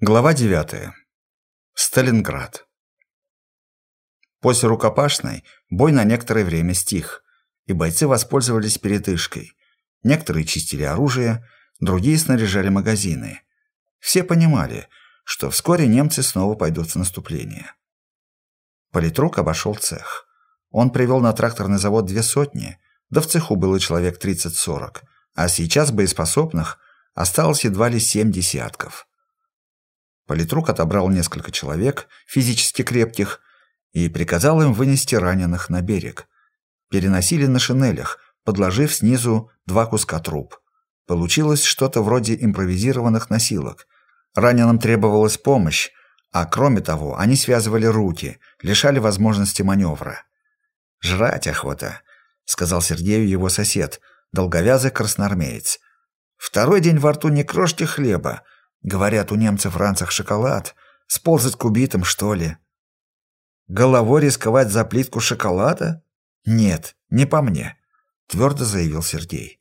Глава 9. Сталинград. После рукопашной бой на некоторое время стих, и бойцы воспользовались передышкой. Некоторые чистили оружие, другие снаряжали магазины. Все понимали, что вскоре немцы снова пойдут в наступление. Политрук обошел цех. Он привел на тракторный завод две сотни, да в цеху было человек 30-40, а сейчас боеспособных осталось едва ли семь десятков. Политрук отобрал несколько человек, физически крепких, и приказал им вынести раненых на берег. Переносили на шинелях, подложив снизу два куска труб. Получилось что-то вроде импровизированных носилок. Раненым требовалась помощь, а кроме того, они связывали руки, лишали возможности маневра. «Жрать охота», — сказал Сергею его сосед, долговязый красноармеец. «Второй день во рту не крошки хлеба, Говорят, у немцев в ранцах шоколад. Сползать к убитым, что ли? Головой рисковать за плитку шоколада? Нет, не по мне, твердо заявил Сергей.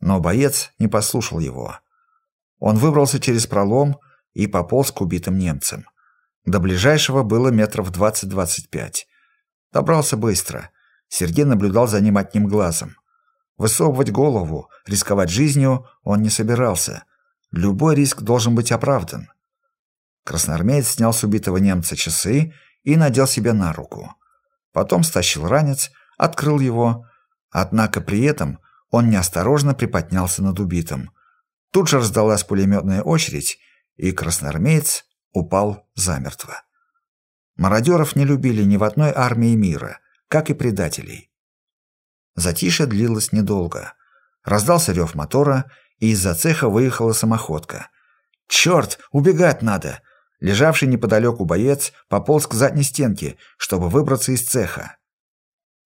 Но боец не послушал его. Он выбрался через пролом и пополз к убитым немцам. До ближайшего было метров 20-25. Добрался быстро. Сергей наблюдал за ним одним глазом. Высовывать голову, рисковать жизнью он не собирался. Любой риск должен быть оправдан. Красноармеец снял с убитого немца часы и надел себе на руку. Потом стащил ранец, открыл его, однако при этом он неосторожно приподнялся над убитым. Тут же раздалась пулеметная очередь, и красноармеец упал замертво. Мародеров не любили ни в одной армии мира, как и предателей. Затишье длилось недолго. Раздался рев мотора, из-за цеха выехала самоходка. «Черт, убегать надо!» Лежавший неподалеку боец пополз к задней стенке, чтобы выбраться из цеха.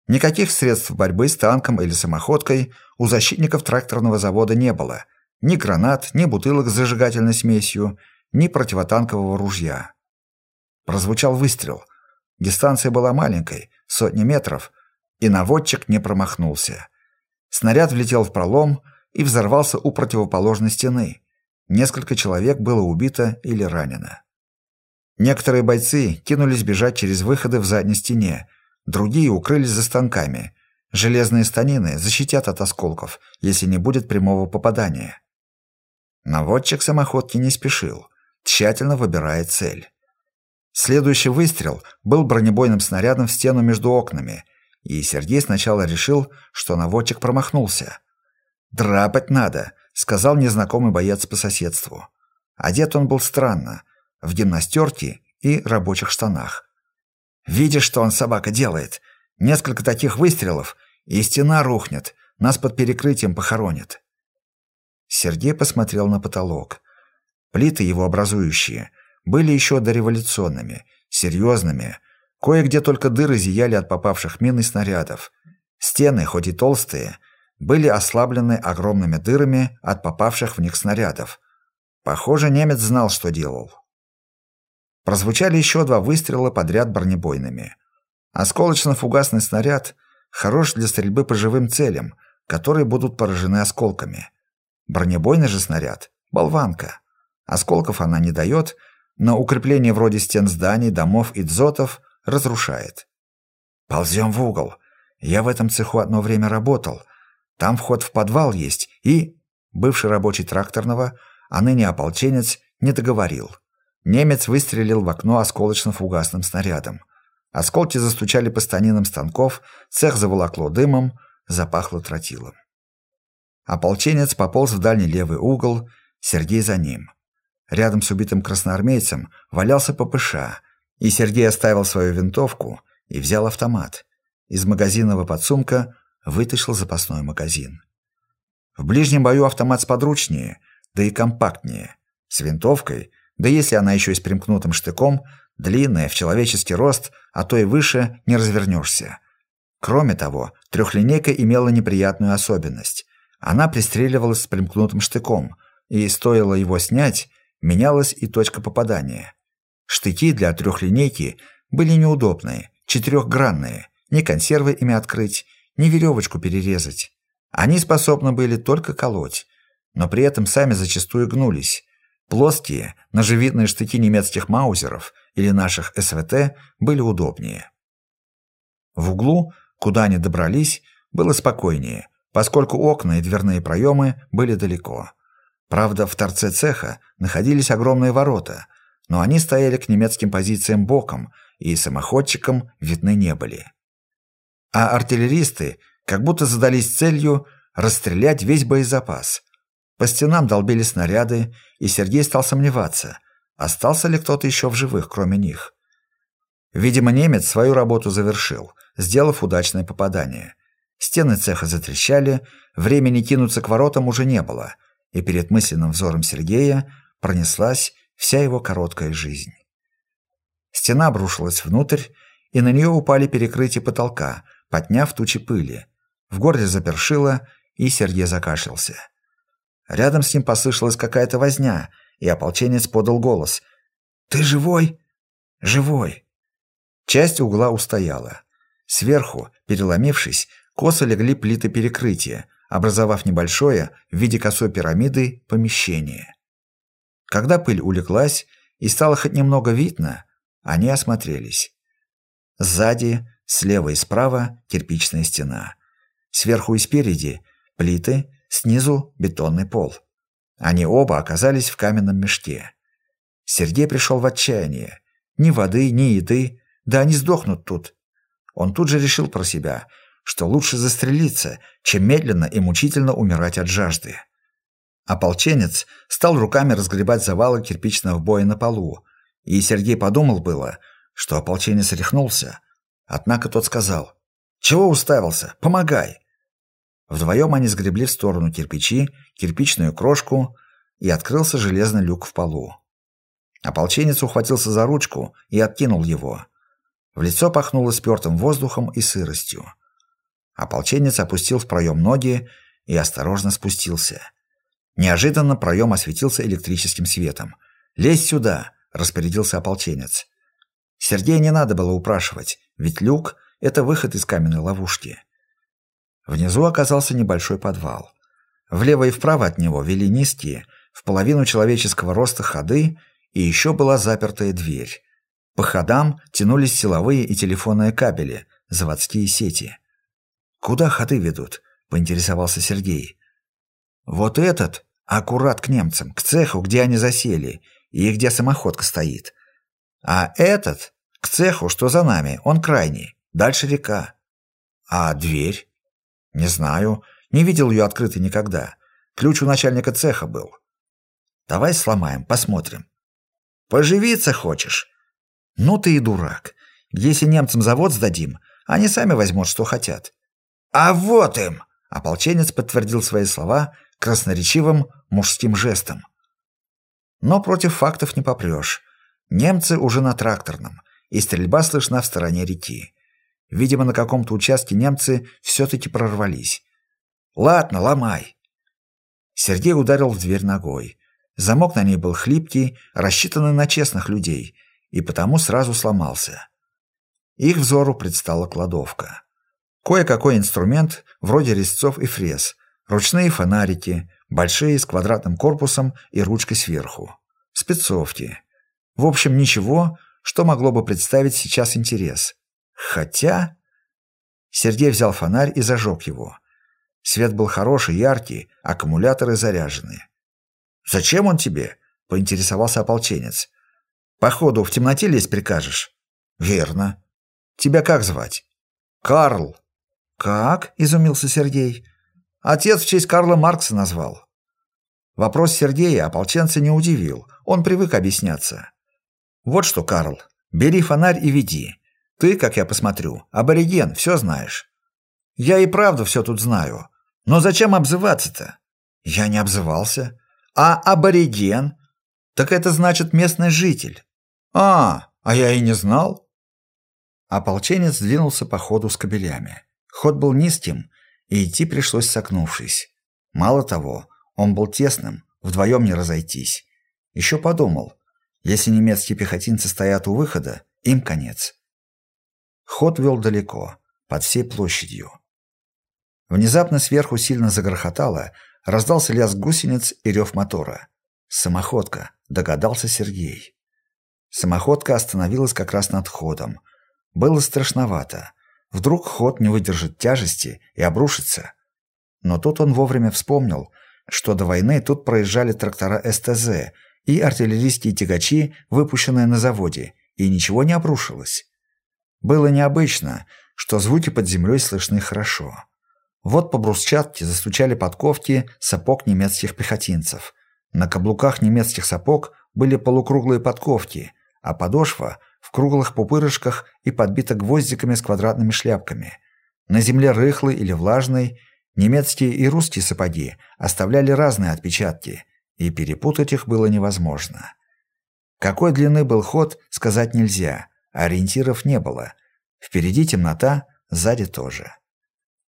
Никаких средств борьбы с танком или самоходкой у защитников тракторного завода не было. Ни гранат, ни бутылок с зажигательной смесью, ни противотанкового ружья. Прозвучал выстрел. Дистанция была маленькой, сотни метров, и наводчик не промахнулся. Снаряд влетел в пролом, и взорвался у противоположной стены. Несколько человек было убито или ранено. Некоторые бойцы кинулись бежать через выходы в задней стене, другие укрылись за станками. Железные станины защитят от осколков, если не будет прямого попадания. Наводчик самоходки не спешил, тщательно выбирая цель. Следующий выстрел был бронебойным снарядом в стену между окнами, и Сергей сначала решил, что наводчик промахнулся. «Драпать надо», — сказал незнакомый боец по соседству. Одет он был странно, в гимнастерке и рабочих штанах. «Видишь, что он, собака, делает? Несколько таких выстрелов, и стена рухнет, нас под перекрытием похоронят». Сергей посмотрел на потолок. Плиты его образующие были еще дореволюционными, серьезными. Кое-где только дыры зияли от попавших мин и снарядов. Стены, хоть и толстые, — были ослаблены огромными дырами от попавших в них снарядов. Похоже, немец знал, что делал. Прозвучали еще два выстрела подряд бронебойными. Осколочно-фугасный снаряд хорош для стрельбы по живым целям, которые будут поражены осколками. Бронебойный же снаряд – болванка. Осколков она не дает, но укрепление вроде стен зданий, домов и дзотов разрушает. Ползем в угол. Я в этом цеху одно время работал – там вход в подвал есть, и...» Бывший рабочий тракторного, а ныне ополченец, не договорил. Немец выстрелил в окно осколочно-фугасным снарядом. Осколки застучали по станинам станков, цех заволокло дымом, запахло тротилом. Ополченец пополз в дальний левый угол, Сергей за ним. Рядом с убитым красноармейцем валялся ППШ, и Сергей оставил свою винтовку и взял автомат. Из магазинного подсумка вытащил запасной магазин. В ближнем бою автомат сподручнее, да и компактнее. С винтовкой, да если она еще и с примкнутым штыком, длинная, в человеческий рост, а то и выше, не развернешься. Кроме того, трехлинейка имела неприятную особенность. Она пристреливалась с примкнутым штыком, и стоило его снять, менялась и точка попадания. Штыки для трехлинейки были неудобные, четырехгранные, ни консервы ими открыть, ни веревочку перерезать. Они способны были только колоть, но при этом сами зачастую гнулись. Плоские, ножевидные штыки немецких маузеров или наших СВТ были удобнее. В углу, куда они добрались, было спокойнее, поскольку окна и дверные проемы были далеко. Правда, в торце цеха находились огромные ворота, но они стояли к немецким позициям боком и самоходчикам видны не были. А артиллеристы как будто задались целью расстрелять весь боезапас. По стенам долбили снаряды, и Сергей стал сомневаться, остался ли кто-то еще в живых, кроме них. Видимо, немец свою работу завершил, сделав удачное попадание. Стены цеха затрещали, времени кинуться к воротам уже не было, и перед мысленным взором Сергея пронеслась вся его короткая жизнь. Стена обрушилась внутрь, и на нее упали перекрытия потолка, подняв тучи пыли. В горле запершило, и Сергей закашлялся. Рядом с ним послышалась какая-то возня, и ополченец подал голос. «Ты живой?» «Живой». Часть угла устояла. Сверху, переломившись, косо легли плиты перекрытия, образовав небольшое, в виде косой пирамиды, помещение. Когда пыль улеглась и стало хоть немного видно, они осмотрелись. Сзади, слева и справа кирпичная стена. Сверху и спереди плиты, снизу бетонный пол. Они оба оказались в каменном мешке. Сергей пришел в отчаяние. Ни воды, ни еды, да они сдохнут тут. Он тут же решил про себя, что лучше застрелиться, чем медленно и мучительно умирать от жажды. Ополченец стал руками разгребать завалы кирпичного боя на полу, и Сергей подумал было, что ополченец рехнулся. Однако тот сказал, «Чего уставился? Помогай!» Вдвоем они сгребли в сторону кирпичи, кирпичную крошку, и открылся железный люк в полу. Ополченец ухватился за ручку и откинул его. В лицо пахнуло спертым воздухом и сыростью. Ополченец опустил в проем ноги и осторожно спустился. Неожиданно проем осветился электрическим светом. «Лезь сюда!» – распорядился ополченец. Сергея не надо было упрашивать, ведь люк – это выход из каменной ловушки. Внизу оказался небольшой подвал. Влево и вправо от него вели низкие, в половину человеческого роста ходы, и еще была запертая дверь. По ходам тянулись силовые и телефонные кабели, заводские сети. «Куда ходы ведут?» – поинтересовался Сергей. Вот этот аккурат к немцам, к цеху, где они засели, и где самоходка стоит. А этот к цеху, что за нами, он крайний, дальше река. А дверь? Не знаю, не видел ее открытой никогда. Ключ у начальника цеха был. Давай сломаем, посмотрим. Поживиться хочешь? Ну ты и дурак. Если немцам завод сдадим, они сами возьмут, что хотят. А вот им! Ополченец подтвердил свои слова красноречивым мужским жестом. Но против фактов не попрешь. Немцы уже на тракторном, и стрельба слышна в стороне реки. Видимо, на каком-то участке немцы все-таки прорвались. «Ладно, ломай!» Сергей ударил в дверь ногой. Замок на ней был хлипкий, рассчитанный на честных людей, и потому сразу сломался. Их взору предстала кладовка. Кое-какой инструмент, вроде резцов и фрез, Ручные фонарики, большие с квадратным корпусом и ручкой сверху. Спецовки. В общем, ничего, что могло бы представить сейчас интерес. Хотя... Сергей взял фонарь и зажег его. Свет был хороший, яркий, аккумуляторы заряжены. «Зачем он тебе?» – поинтересовался ополченец. «Походу, в темноте лезть прикажешь?» «Верно. Тебя как звать?» «Карл». «Как?» – изумился Сергей. Отец в честь Карла Маркса назвал. Вопрос Сергея ополченца не удивил, он привык объясняться. «Вот что, Карл, бери фонарь и веди. Ты, как я посмотрю, абориген, все знаешь». «Я и правда все тут знаю. Но зачем обзываться-то?» «Я не обзывался». «А абориген?» «Так это значит местный житель». «А, а я и не знал». Ополченец двинулся по ходу с кабелями. Ход был низким, и идти пришлось согнувшись. Мало того, он был тесным, вдвоем не разойтись. Еще подумал, если немецкие пехотинцы стоят у выхода, им конец. Ход вел далеко, под всей площадью. Внезапно сверху сильно загрохотало, раздался лязг гусениц и рев мотора. Самоходка. догадался Сергей. Самоходка остановилась как раз над ходом. Было страшновато. Вдруг ход не выдержит тяжести и обрушится. Но тут он вовремя вспомнил, что до войны тут проезжали трактора СТЗ и артиллерийские тягачи, выпущенные на заводе, и ничего не обрушилось. Было необычно, что звуки под землей слышны хорошо. Вот по брусчатке застучали подковки сапог немецких пехотинцев. На каблуках немецких сапог были полукруглые подковки, а подошва в круглых пупырышках и подбита гвоздиками с квадратными шляпками. На земле рыхлой или влажной немецкие и русские сапоги оставляли разные отпечатки, и перепутать их было невозможно. Какой длины был ход, сказать нельзя, ориентиров не было. Впереди темнота, сзади тоже.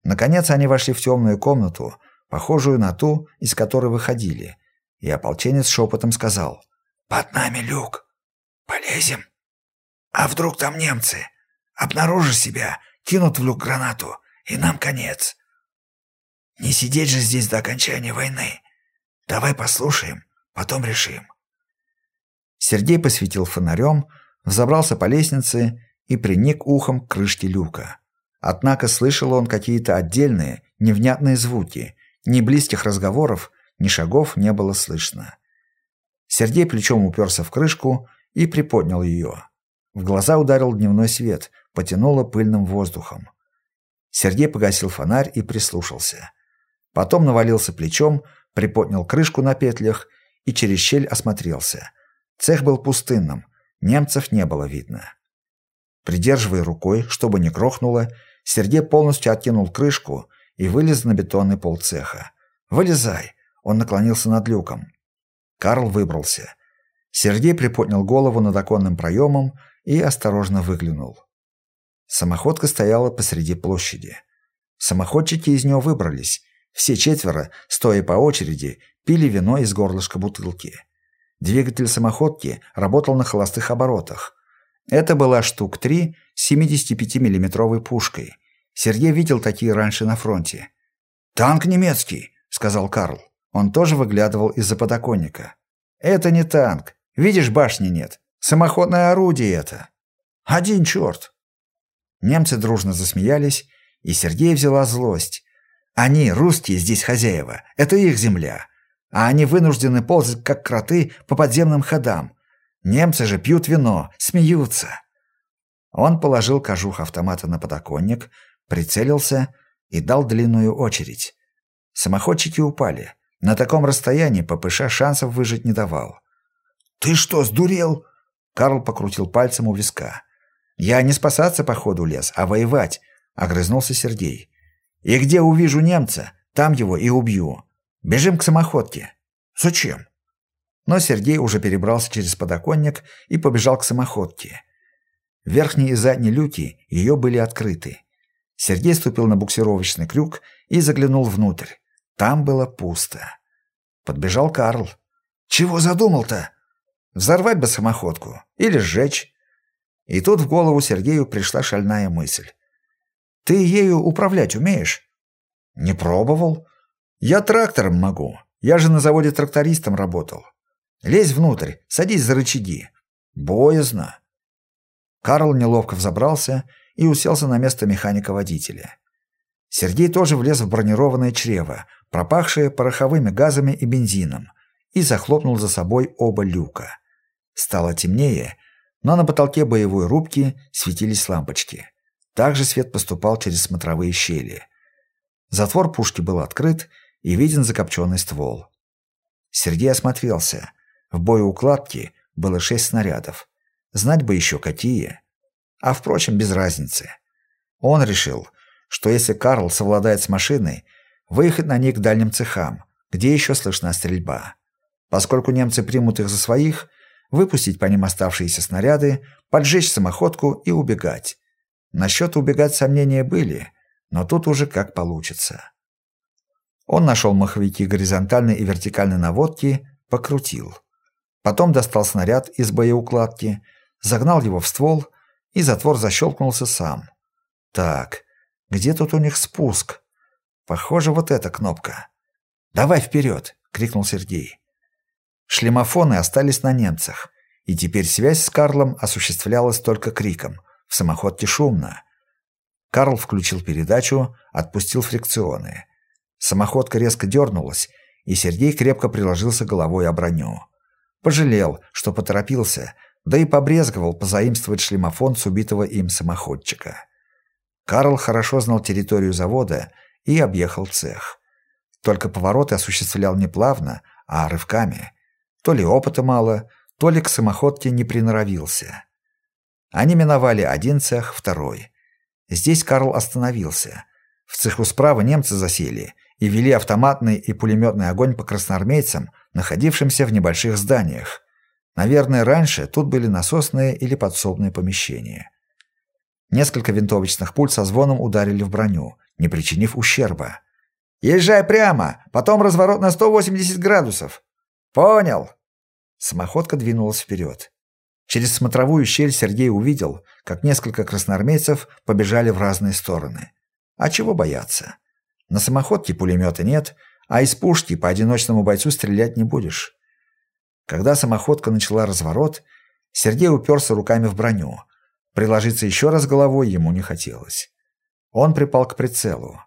Наконец они вошли в темную комнату, похожую на ту, из которой выходили, и ополченец шепотом сказал «Под нами люк. Полезем. А вдруг там немцы? Обнаружишь себя, кинут в люк гранату, и нам конец. Не сидеть же здесь до окончания войны. Давай послушаем, потом решим». Сергей посветил фонарем, взобрался по лестнице и приник ухом к крышке люка. Однако слышал он какие-то отдельные, невнятные звуки. Ни близких разговоров, ни шагов не было слышно. Сергей плечом уперся в крышку и приподнял ее. В глаза ударил дневной свет, потянуло пыльным воздухом. Сергей погасил фонарь и прислушался. Потом навалился плечом, приподнял крышку на петлях и через щель осмотрелся. Цех был пустынным, немцев не было видно. Придерживая рукой, чтобы не крохнуло, Сергей полностью откинул крышку и вылез на бетонный пол цеха. «Вылезай!» Он наклонился над люком. Карл выбрался. Сергей приподнял голову над оконным проемом и осторожно выглянул. Самоходка стояла посреди площади. Самоходчики из нее выбрались. Все четверо, стоя по очереди, пили вино из горлышка бутылки. Двигатель самоходки работал на холостых оборотах. Это была штук три 75-миллиметровой пушкой. Сергей видел такие раньше на фронте. «Танк немецкий», — сказал Карл. Он тоже выглядывал из-за подоконника. «Это не танк. Видишь, башни нет. Самоходное орудие это. Один черт». Немцы дружно засмеялись, и Сергей взяла злость. Они, русские, здесь хозяева. Это их земля. А они вынуждены ползать, как кроты, по подземным ходам. Немцы же пьют вино, смеются. Он положил кожух автомата на подоконник, прицелился и дал длинную очередь. Самоходчики упали. На таком расстоянии ППШ шансов выжить не давал. «Ты что, сдурел?» Карл покрутил пальцем у виска. «Я не спасаться по ходу лез, а воевать», — огрызнулся Сергей. «И где увижу немца, там его и убью. Бежим к самоходке». «Зачем?» Но Сергей уже перебрался через подоконник и побежал к самоходке. Верхние и задние люки ее были открыты. Сергей ступил на буксировочный крюк и заглянул внутрь. Там было пусто. Подбежал Карл. «Чего задумал-то?» «Взорвать бы самоходку. Или сжечь». И тут в голову Сергею пришла шальная мысль. «Ты ею управлять умеешь?» «Не пробовал. Я трактором могу. Я же на заводе трактористом работал. Лезь внутрь, садись за рычаги. Боязно». Карл неловко взобрался и уселся на место механика-водителя. Сергей тоже влез в бронированное чрево, пропахшее пороховыми газами и бензином, и захлопнул за собой оба люка. Стало темнее, но на потолке боевой рубки светились лампочки. Также свет поступал через смотровые щели. Затвор пушки был открыт, и виден закопченный ствол. Сергей осмотрелся. В боеукладке было шесть снарядов. Знать бы еще какие. А впрочем, без разницы. Он решил, что если Карл совладает с машиной, выехать на ней к дальним цехам, где еще слышна стрельба. Поскольку немцы примут их за своих, выпустить по ним оставшиеся снаряды, поджечь самоходку и убегать. Насчет убегать сомнения были, но тут уже как получится. Он нашел маховики горизонтальной и вертикальной наводки, покрутил. Потом достал снаряд из боеукладки, загнал его в ствол, и затвор защелкнулся сам. Так, где тут у них спуск? Похоже, вот эта кнопка. «Давай вперед!» — крикнул Сергей. Шлемофоны остались на немцах, и теперь связь с Карлом осуществлялась только криком. В самоходке шумно. Карл включил передачу, отпустил фрикционы. Самоходка резко дернулась, и Сергей крепко приложился головой о броню. Пожалел, что поторопился, да и побрезговал позаимствовать шлемофон с убитого им самоходчика. Карл хорошо знал территорию завода и объехал цех. Только повороты осуществлял не плавно, а рывками. То ли опыта мало, то ли к самоходке не приноровился. Они миновали один цех, второй. Здесь Карл остановился. В цеху справа немцы засели и вели автоматный и пулеметный огонь по красноармейцам, находившимся в небольших зданиях. Наверное, раньше тут были насосные или подсобные помещения. Несколько винтовочных пуль со звоном ударили в броню, не причинив ущерба. «Езжай прямо, потом разворот на 180 градусов!» «Понял!» Самоходка двинулась вперед. Через смотровую щель Сергей увидел, как несколько красноармейцев побежали в разные стороны. А чего бояться? На самоходке пулемета нет, а из пушки по одиночному бойцу стрелять не будешь. Когда самоходка начала разворот, Сергей уперся руками в броню. Приложиться еще раз головой ему не хотелось. Он припал к прицелу.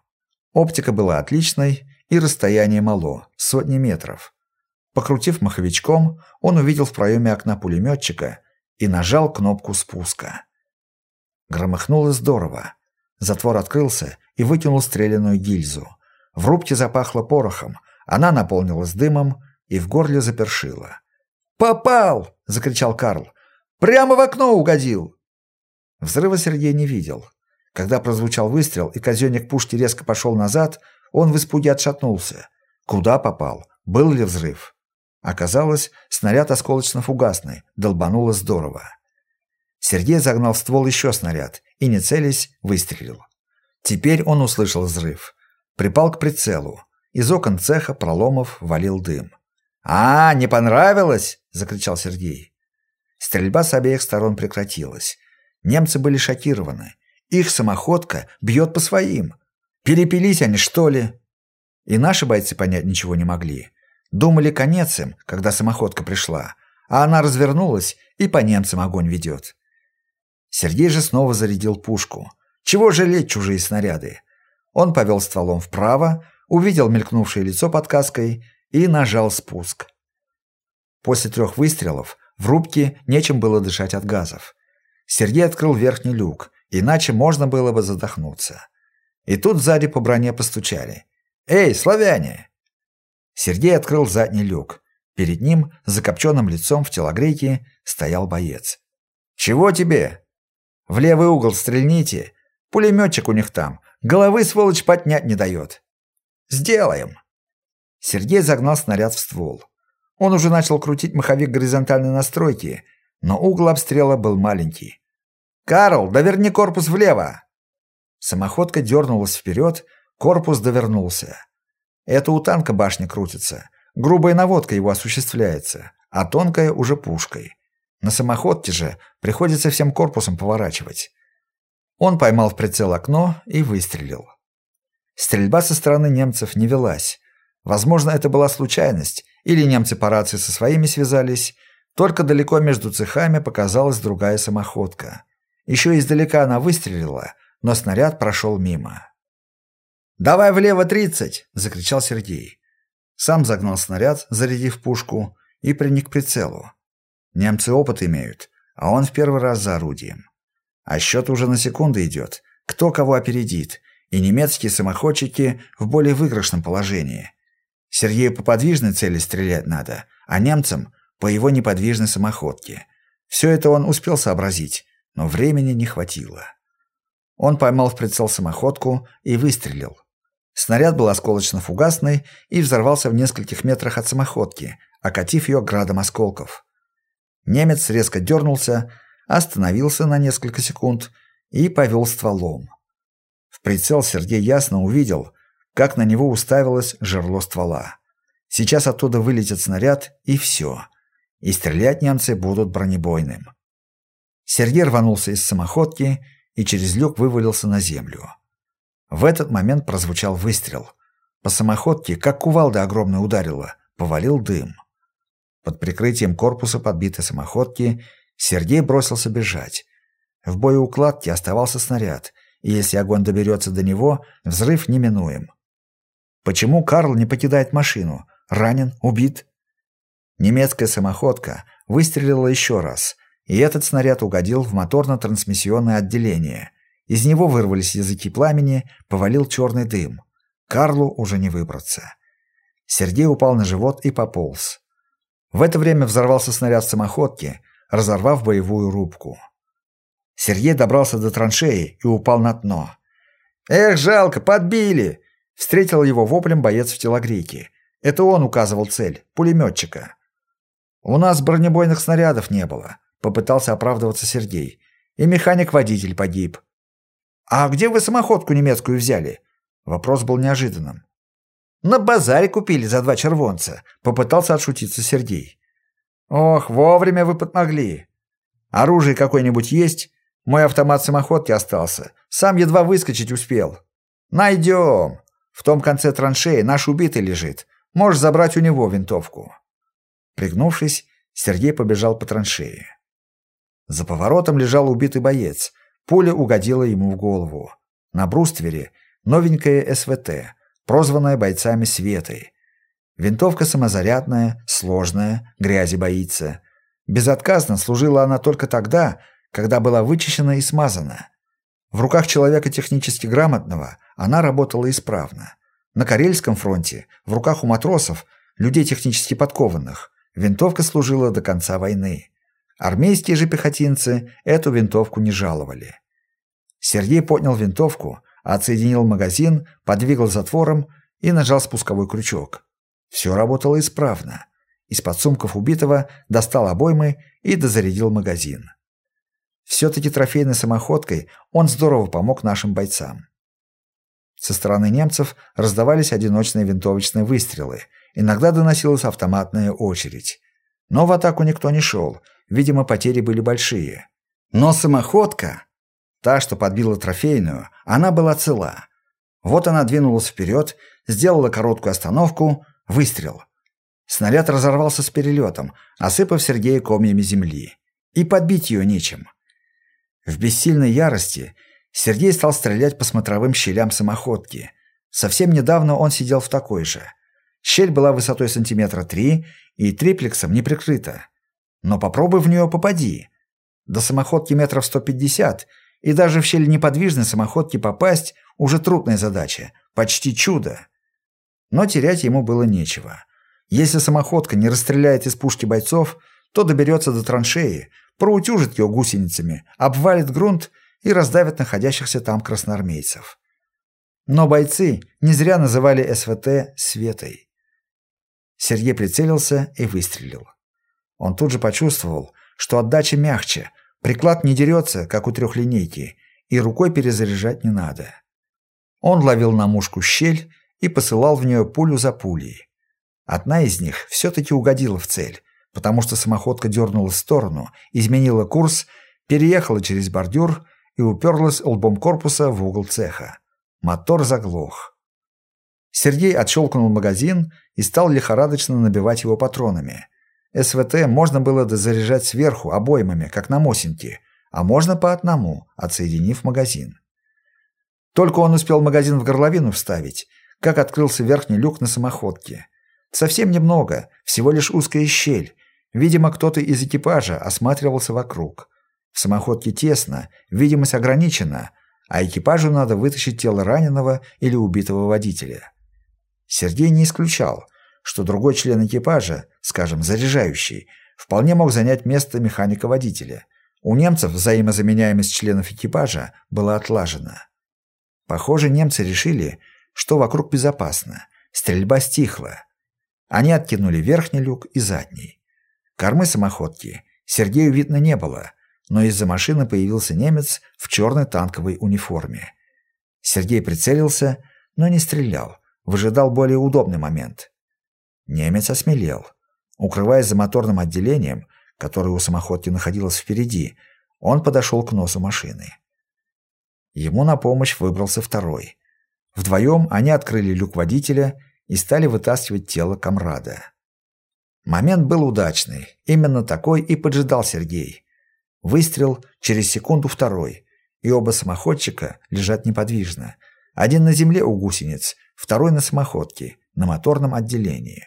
Оптика была отличной и расстояние мало, сотни метров. Покрутив маховичком, он увидел в проеме окна пулеметчика и нажал кнопку спуска. Громыхнуло здорово. Затвор открылся и вытянул стреляную гильзу. В рубке запахло порохом, она наполнилась дымом и в горле запершила. «Попал!» — закричал Карл. «Прямо в окно угодил!» Взрыва Сергей не видел. Когда прозвучал выстрел и казенник пушки резко пошел назад, он в испуге отшатнулся. Куда попал? Был ли взрыв? Оказалось, снаряд осколочно-фугасный, долбануло здорово. Сергей загнал в ствол еще снаряд и, не целясь, выстрелил. Теперь он услышал взрыв. Припал к прицелу. Из окон цеха проломов валил дым. «А, не понравилось!» – закричал Сергей. Стрельба с обеих сторон прекратилась. Немцы были шокированы. Их самоходка бьет по своим. Перепились они, что ли? И наши бойцы понять ничего не могли. Думали конец им, когда самоходка пришла, а она развернулась и по немцам огонь ведет. Сергей же снова зарядил пушку. Чего жалеть чужие снаряды? Он повел стволом вправо, увидел мелькнувшее лицо под каской и нажал спуск. После трех выстрелов в рубке нечем было дышать от газов. Сергей открыл верхний люк, иначе можно было бы задохнуться. И тут сзади по броне постучали. «Эй, славяне!» Сергей открыл задний люк. Перед ним, закопченным лицом в телогрейке, стоял боец. «Чего тебе?» «В левый угол стрельните. Пулеметчик у них там. Головы, сволочь, поднять не дает». «Сделаем!» Сергей загнал снаряд в ствол. Он уже начал крутить маховик горизонтальной настройки, но угол обстрела был маленький. «Карл, доверни корпус влево!» Самоходка дернулась вперед, корпус довернулся. Это у танка башня крутится. Грубая наводка его осуществляется, а тонкая уже пушкой. На самоходке же приходится всем корпусом поворачивать. Он поймал в прицел окно и выстрелил. Стрельба со стороны немцев не велась. Возможно, это была случайность, или немцы по рации со своими связались, только далеко между цехами показалась другая самоходка. Еще издалека она выстрелила, но снаряд прошел мимо. «Давай влево тридцать!» – закричал Сергей. Сам загнал снаряд, зарядив пушку, и приник к прицелу. Немцы опыт имеют, а он в первый раз за орудием. А счет уже на секунды идет, кто кого опередит, и немецкие самоходчики в более выигрышном положении. Сергею по подвижной цели стрелять надо, а немцам по его неподвижной самоходке. Все это он успел сообразить, но времени не хватило. Он поймал в прицел самоходку и выстрелил. Снаряд был осколочно-фугасный и взорвался в нескольких метрах от самоходки, окатив ее градом осколков. Немец резко дернулся, остановился на несколько секунд и повел стволом. В прицел Сергей ясно увидел, как на него уставилось жерло ствола. Сейчас оттуда вылетит снаряд, и все. И стрелять немцы будут бронебойным. Сергей рванулся из самоходки и через люк вывалился на землю. В этот момент прозвучал выстрел. По самоходке, как кувалда огромная ударила, повалил дым. Под прикрытием корпуса подбитой самоходки Сергей бросился бежать. В боеукладке оставался снаряд, и если огонь доберется до него, взрыв неминуем. Почему Карл не покидает машину? Ранен? Убит? Немецкая самоходка выстрелила еще раз, и этот снаряд угодил в моторно-трансмиссионное отделение. Из него вырвались языки пламени, повалил черный дым. Карлу уже не выбраться. Сергей упал на живот и пополз. В это время взорвался снаряд самоходки, разорвав боевую рубку. Сергей добрался до траншеи и упал на дно. «Эх, жалко, подбили!» Встретил его воплем боец в телогрейке. Это он указывал цель, пулеметчика. «У нас бронебойных снарядов не было», — попытался оправдываться Сергей. «И механик-водитель погиб». «А где вы самоходку немецкую взяли?» Вопрос был неожиданным. «На базаре купили за два червонца», — попытался отшутиться Сергей. «Ох, вовремя вы подмогли. Оружие какое-нибудь есть? Мой автомат самоходки остался. Сам едва выскочить успел». «Найдем. В том конце траншеи наш убитый лежит. Можешь забрать у него винтовку». Пригнувшись, Сергей побежал по траншее. За поворотом лежал убитый боец. Пуля угодила ему в голову. На бруствере новенькая СВТ, прозванная бойцами Светой. Винтовка самозарядная, сложная, грязи боится. Безотказно служила она только тогда, когда была вычищена и смазана. В руках человека технически грамотного она работала исправно. На Карельском фронте, в руках у матросов, людей технически подкованных, винтовка служила до конца войны. Армейские же пехотинцы эту винтовку не жаловали. Сергей поднял винтовку, отсоединил магазин, подвигал затвором и нажал спусковой крючок. Все работало исправно. Из-под сумков убитого достал обоймы и дозарядил магазин. Все-таки трофейной самоходкой он здорово помог нашим бойцам. Со стороны немцев раздавались одиночные винтовочные выстрелы, иногда доносилась автоматная очередь. Но в атаку никто не шел, видимо, потери были большие. Но самоходка, та, что подбила трофейную, она была цела. Вот она двинулась вперед, сделала короткую остановку, выстрел. Снаряд разорвался с перелетом, осыпав Сергея комьями земли. И подбить ее нечем. В бессильной ярости Сергей стал стрелять по смотровым щелям самоходки. Совсем недавно он сидел в такой же. Щель была высотой сантиметра три и триплексом не прикрыта. Но попробуй в нее попади. До самоходки метров 150, и даже в щель неподвижной самоходки попасть уже трудная задача, почти чудо. Но терять ему было нечего. Если самоходка не расстреляет из пушки бойцов, то доберется до траншеи, проутюжит ее гусеницами, обвалит грунт и раздавят находящихся там красноармейцев. Но бойцы не зря называли СВТ «Светой». Сергей прицелился и выстрелил. Он тут же почувствовал, что отдача мягче, приклад не дерется, как у трехлинейки, и рукой перезаряжать не надо. Он ловил на мушку щель и посылал в нее пулю за пулей. Одна из них все-таки угодила в цель, потому что самоходка дернула в сторону, изменила курс, переехала через бордюр и уперлась лбом корпуса в угол цеха. Мотор заглох. Сергей отщелкнул магазин и стал лихорадочно набивать его патронами. СВТ можно было дозаряжать сверху обоймами, как на Мосинке, а можно по одному, отсоединив магазин. Только он успел магазин в горловину вставить, как открылся верхний люк на самоходке. Совсем немного, всего лишь узкая щель. Видимо, кто-то из экипажа осматривался вокруг. В самоходке тесно, видимость ограничена, а экипажу надо вытащить тело раненого или убитого водителя. Сергей не исключал, что другой член экипажа, скажем, заряжающий, вполне мог занять место механика-водителя. У немцев взаимозаменяемость членов экипажа была отлажена. Похоже, немцы решили, что вокруг безопасно. Стрельба стихла. Они откинули верхний люк и задний. Кормы самоходки Сергею видно не было, но из-за машины появился немец в черной танковой униформе. Сергей прицелился, но не стрелял, выжидал более удобный момент. Немец осмелел. Укрываясь за моторным отделением, которое у самоходки находилось впереди, он подошел к носу машины. Ему на помощь выбрался второй. Вдвоем они открыли люк водителя и стали вытаскивать тело комрада. Момент был удачный. Именно такой и поджидал Сергей. Выстрел, через секунду второй. И оба самоходчика лежат неподвижно. Один на земле у гусениц, второй на самоходке, на моторном отделении.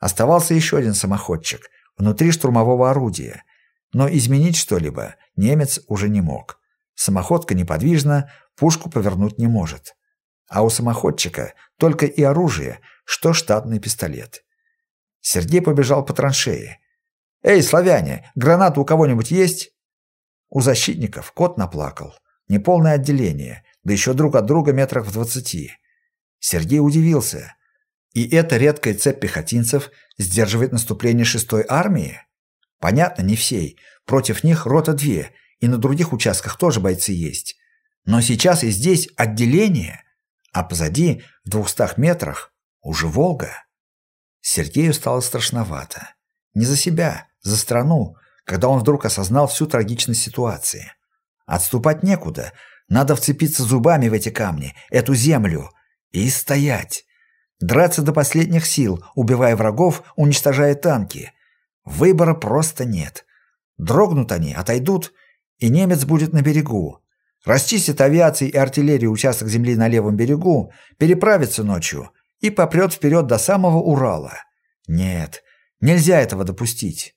Оставался еще один самоходчик, внутри штурмового орудия. Но изменить что-либо немец уже не мог. Самоходка неподвижна, пушку повернуть не может. А у самоходчика только и оружие, что штатный пистолет. Сергей побежал по траншее. «Эй, славяне, граната у кого-нибудь есть?» У защитников кот наплакал. Неполное отделение, да еще друг от друга метрах в двадцати. Сергей удивился. И эта редкая цепь пехотинцев сдерживает наступление шестой армии? Понятно, не всей. Против них рота две, и на других участках тоже бойцы есть. Но сейчас и здесь отделение, а позади, в двухстах метрах, уже Волга. Сергею стало страшновато. Не за себя, за страну, когда он вдруг осознал всю трагичность ситуации. Отступать некуда, надо вцепиться зубами в эти камни, эту землю, и стоять. Драться до последних сил, убивая врагов, уничтожая танки. Выбора просто нет. Дрогнут они, отойдут, и немец будет на берегу. Расчистит авиации и артиллерии участок земли на левом берегу, переправится ночью и попрет вперед до самого Урала. Нет, нельзя этого допустить.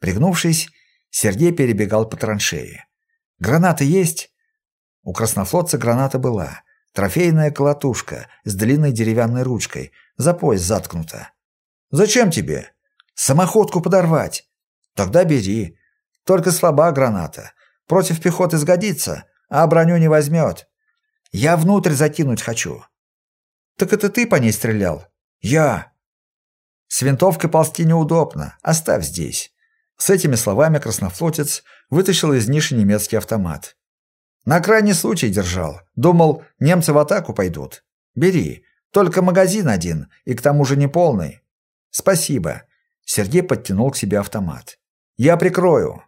Пригнувшись, Сергей перебегал по траншеи. «Гранаты есть?» У краснофлотца граната была. Трофейная колотушка с длинной деревянной ручкой, за пояс заткнута. «Зачем тебе?» «Самоходку подорвать». «Тогда бери. Только слаба граната. Против пехоты сгодится, а броню не возьмет. Я внутрь закинуть хочу». «Так это ты по ней стрелял?» «Я». «С винтовкой ползти неудобно. Оставь здесь». С этими словами краснофлотец вытащил из ниши немецкий автомат. На крайний случай держал. Думал, немцы в атаку пойдут. Бери. Только магазин один, и к тому же не полный. Спасибо. Сергей подтянул к себе автомат. Я прикрою.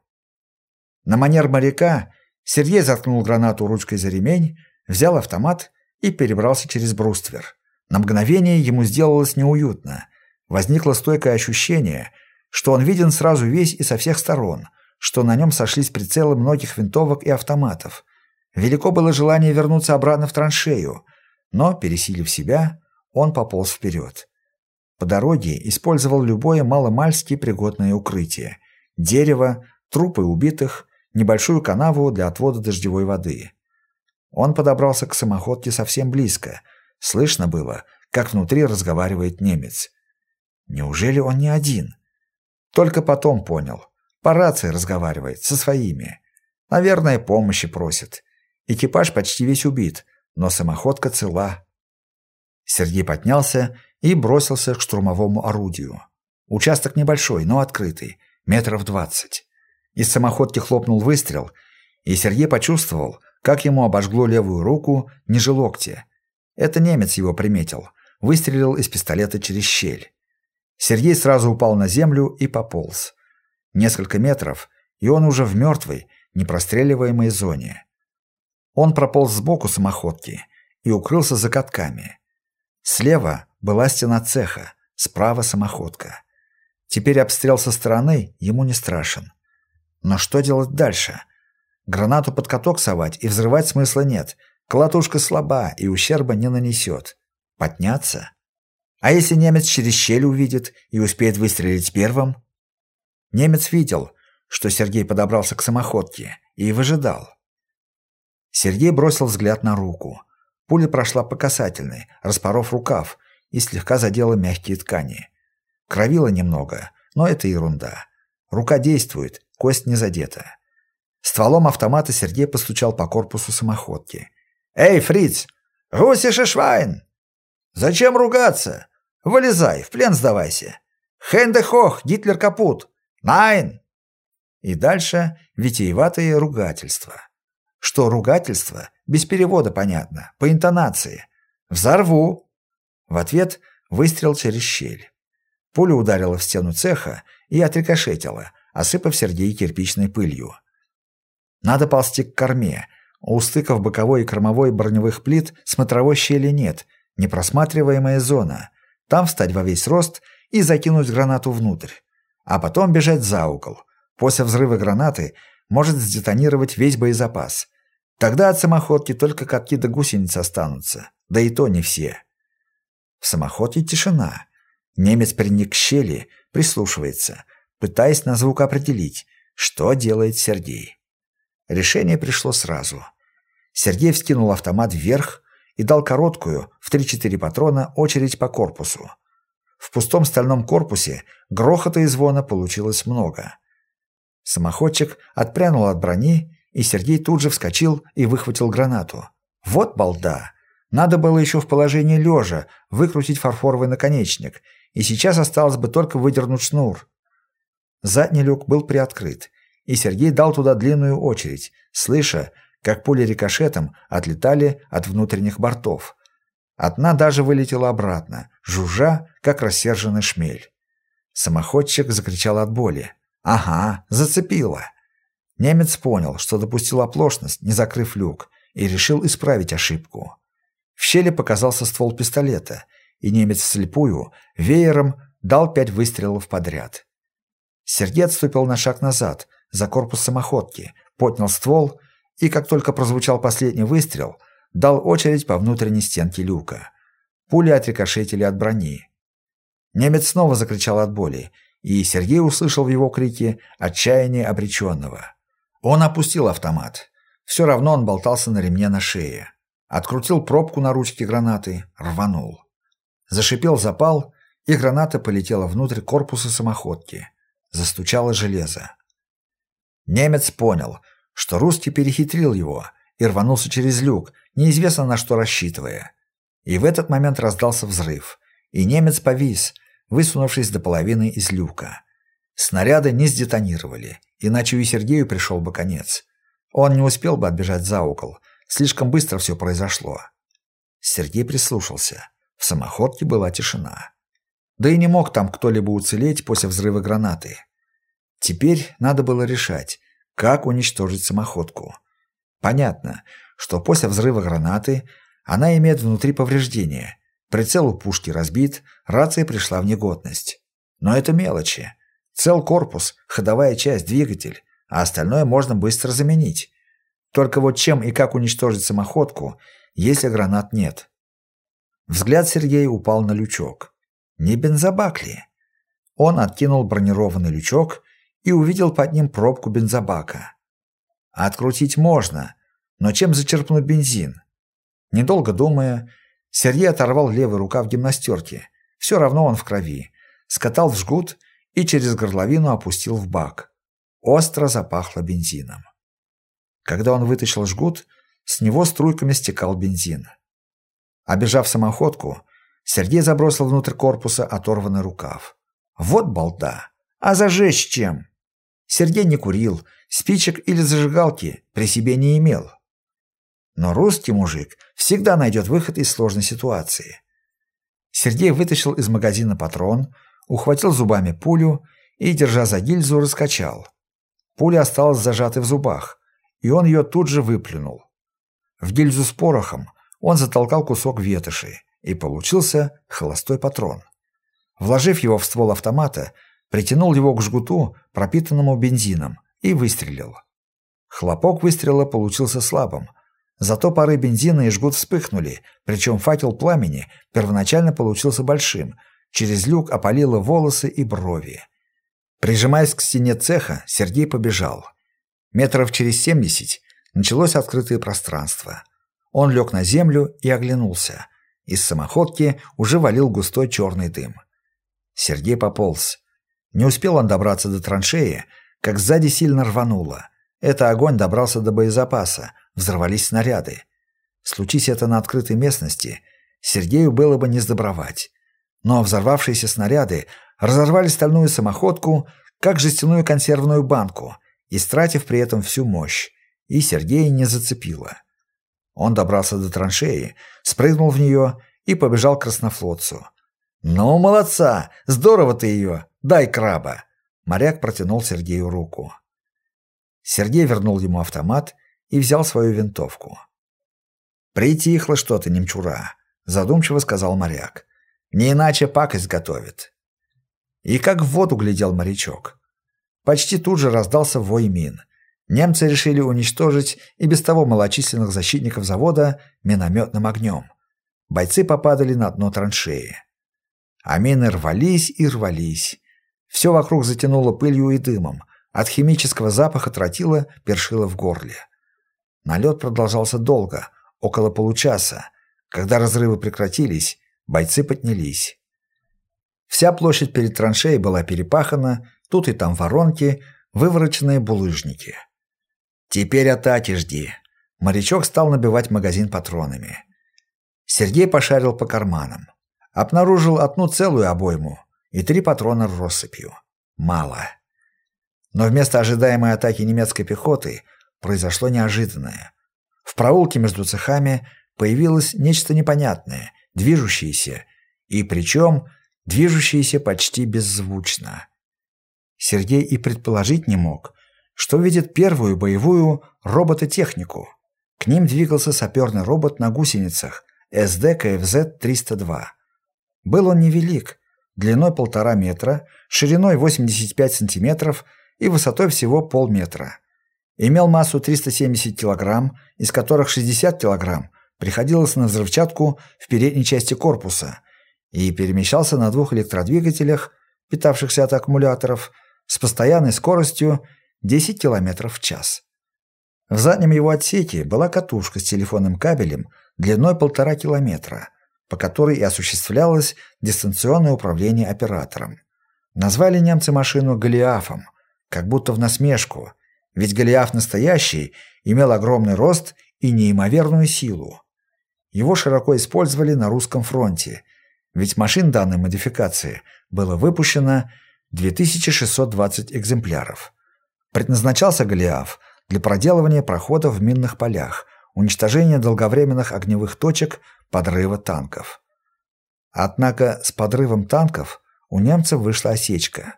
На манер моряка Сергей заткнул гранату ручкой за ремень, взял автомат и перебрался через бруствер. На мгновение ему сделалось неуютно. Возникло стойкое ощущение, что он виден сразу весь и со всех сторон, что на нем сошлись прицелы многих винтовок и автоматов, Велико было желание вернуться обратно в траншею, но, пересилив себя, он пополз вперед. По дороге использовал любое маломальски пригодное укрытие. Дерево, трупы убитых, небольшую канаву для отвода дождевой воды. Он подобрался к самоходке совсем близко. Слышно было, как внутри разговаривает немец. Неужели он не один? Только потом понял. По рации разговаривает, со своими. Наверное, помощи просит. Экипаж почти весь убит, но самоходка цела. Сергей поднялся и бросился к штурмовому орудию. Участок небольшой, но открытый, метров двадцать. Из самоходки хлопнул выстрел, и Сергей почувствовал, как ему обожгло левую руку ниже локтя. Это немец его приметил, выстрелил из пистолета через щель. Сергей сразу упал на землю и пополз. Несколько метров, и он уже в мертвой, непростреливаемой зоне. Он прополз сбоку самоходки и укрылся за катками. Слева была стена цеха, справа самоходка. Теперь обстрел со стороны ему не страшен. Но что делать дальше? Гранату под каток совать и взрывать смысла нет. Колотушка слаба и ущерба не нанесет. Подняться? А если немец через щель увидит и успеет выстрелить первым? Немец видел, что Сергей подобрался к самоходке и выжидал. Сергей бросил взгляд на руку. Пуля прошла по касательной, распоров рукав, и слегка задела мягкие ткани. Кровило немного, но это ерунда. Рука действует, кость не задета. Стволом автомата Сергей постучал по корпусу самоходки. «Эй, фриц! Русише швайн! Зачем ругаться? Вылезай, в плен сдавайся! Хенде хох, Гитлер капут! Найн!» И дальше витиеватые ругательства что ругательство без перевода понятно, по интонации. «Взорву!» В ответ выстрел через щель. Пуля ударила в стену цеха и отрикошетила, осыпав Сергея кирпичной пылью. Надо ползти к корме. У стыков боковой и кормовой броневых плит смотровой щели нет, непросматриваемая зона. Там встать во весь рост и закинуть гранату внутрь, а потом бежать за угол. После взрыва гранаты может сдетонировать весь боезапас. Тогда от самоходки только катки до гусениц останутся, да и то не все. В самоходке тишина. Немец приник к щели, прислушивается, пытаясь на звук определить, что делает Сергей. Решение пришло сразу. Сергей вскинул автомат вверх и дал короткую, в 3-4 патрона, очередь по корпусу. В пустом стальном корпусе грохота и звона получилось много. Самоходчик отпрянул от брони, и Сергей тут же вскочил и выхватил гранату. Вот балда! Надо было еще в положении лежа выкрутить фарфоровый наконечник, и сейчас осталось бы только выдернуть шнур. Задний люк был приоткрыт, и Сергей дал туда длинную очередь, слыша, как пули рикошетом отлетали от внутренних бортов. Одна даже вылетела обратно, жужжа, как рассерженный шмель. Самоходчик закричал от боли. «Ага, зацепило!» Немец понял, что допустил оплошность, не закрыв люк, и решил исправить ошибку. В щели показался ствол пистолета, и немец вслепую, веером, дал пять выстрелов подряд. Сергей отступил на шаг назад, за корпус самоходки, поднял ствол и, как только прозвучал последний выстрел, дал очередь по внутренней стенке люка. Пули отрикошетили от брони. Немец снова закричал от боли, и Сергей услышал в его крике отчаяние обреченного. Он опустил автомат. Все равно он болтался на ремне на шее. Открутил пробку на ручке гранаты, рванул. Зашипел запал, и граната полетела внутрь корпуса самоходки. Застучало железо. Немец понял, что русский перехитрил его и рванулся через люк, неизвестно на что рассчитывая. И в этот момент раздался взрыв, и немец повис, высунувшись до половины из люка. Снаряды не сдетонировали, иначе и Сергею пришел бы конец. Он не успел бы отбежать за угол, слишком быстро все произошло. Сергей прислушался. В самоходке была тишина. Да и не мог там кто-либо уцелеть после взрыва гранаты. Теперь надо было решать, как уничтожить самоходку. Понятно, что после взрыва гранаты она имеет внутри повреждения. Прицел у пушки разбит, рация пришла в негодность. Но это мелочи. Цел корпус, ходовая часть, двигатель, а остальное можно быстро заменить. Только вот чем и как уничтожить самоходку, если гранат нет? Взгляд Сергея упал на лючок. Не бензобак ли? Он откинул бронированный лючок и увидел под ним пробку бензобака. Открутить можно, но чем зачерпнуть бензин? Недолго думая, Сергей оторвал левый рукав гимнастерки. Все равно он в крови. Скатал в жгут и через горловину опустил в бак. Остро запахло бензином. Когда он вытащил жгут, с него струйками стекал бензин. Обежав самоходку, Сергей забросил внутрь корпуса оторванный рукав. Вот балда! А зажечь чем? Сергей не курил, спичек или зажигалки при себе не имел. Но русский мужик всегда найдет выход из сложной ситуации. Сергей вытащил из магазина патрон, ухватил зубами пулю и, держа за гильзу, раскачал. Пуля осталась зажатой в зубах, и он ее тут же выплюнул. В гильзу с порохом он затолкал кусок ветоши, и получился холостой патрон. Вложив его в ствол автомата, притянул его к жгуту, пропитанному бензином, и выстрелил. Хлопок выстрела получился слабым, зато пары бензина и жгут вспыхнули, причем факел пламени первоначально получился большим, через люк опалило волосы и брови. Прижимаясь к стене цеха, Сергей побежал. Метров через семьдесят началось открытое пространство. Он лег на землю и оглянулся. Из самоходки уже валил густой черный дым. Сергей пополз. Не успел он добраться до траншеи, как сзади сильно рвануло. Это огонь добрался до боезапаса, взорвались снаряды. Случись это на открытой местности, Сергею было бы не сдобровать. Но взорвавшиеся снаряды разорвали стальную самоходку, как жестяную консервную банку, истратив при этом всю мощь, и Сергея не зацепило. Он добрался до траншеи, спрыгнул в нее и побежал к краснофлотцу. «Ну, молодца! Здорово ты ее! Дай краба!» Моряк протянул Сергею руку. Сергей вернул ему автомат и взял свою винтовку. «Притихло что-то, немчура», — задумчиво сказал моряк. «Не иначе пакость готовит». И как в воду глядел морячок. Почти тут же раздался вой мин. Немцы решили уничтожить и без того малочисленных защитников завода минометным огнем. Бойцы попадали на дно траншеи. А мины рвались и рвались. Все вокруг затянуло пылью и дымом. От химического запаха тротила першило в горле. Налет продолжался долго, около получаса. Когда разрывы прекратились, бойцы поднялись. Вся площадь перед траншеей была перепахана, тут и там воронки, вывороченные булыжники. «Теперь атаки жди». Морячок стал набивать магазин патронами. Сергей пошарил по карманам. Обнаружил одну целую обойму и три патрона россыпью. Мало. Но вместо ожидаемой атаки немецкой пехоты произошло неожиданное. В проулке между цехами появилось нечто непонятное, движущееся, и причем движущееся почти беззвучно. Сергей и предположить не мог, что видит первую боевую робототехнику. К ним двигался саперный робот на гусеницах СД КФЗ-302. Был он невелик, длиной полтора метра, шириной 85 сантиметров и высотой всего полметра. Имел массу 370 килограмм, из которых 60 килограмм приходилось на взрывчатку в передней части корпуса и перемещался на двух электродвигателях, питавшихся от аккумуляторов, с постоянной скоростью 10 км в час. В заднем его отсеке была катушка с телефонным кабелем длиной полтора километра, по которой и осуществлялось дистанционное управление оператором. Назвали немцы машину «Голиафом», как будто в насмешку, ведь Голиаф настоящий имел огромный рост и неимоверную силу. Его широко использовали на русском фронте, ведь машин данной модификации было выпущено 2620 экземпляров. Предназначался Голиаф для проделывания проходов в минных полях, уничтожения долговременных огневых точек, подрыва танков. Однако с подрывом танков у немцев вышла осечка.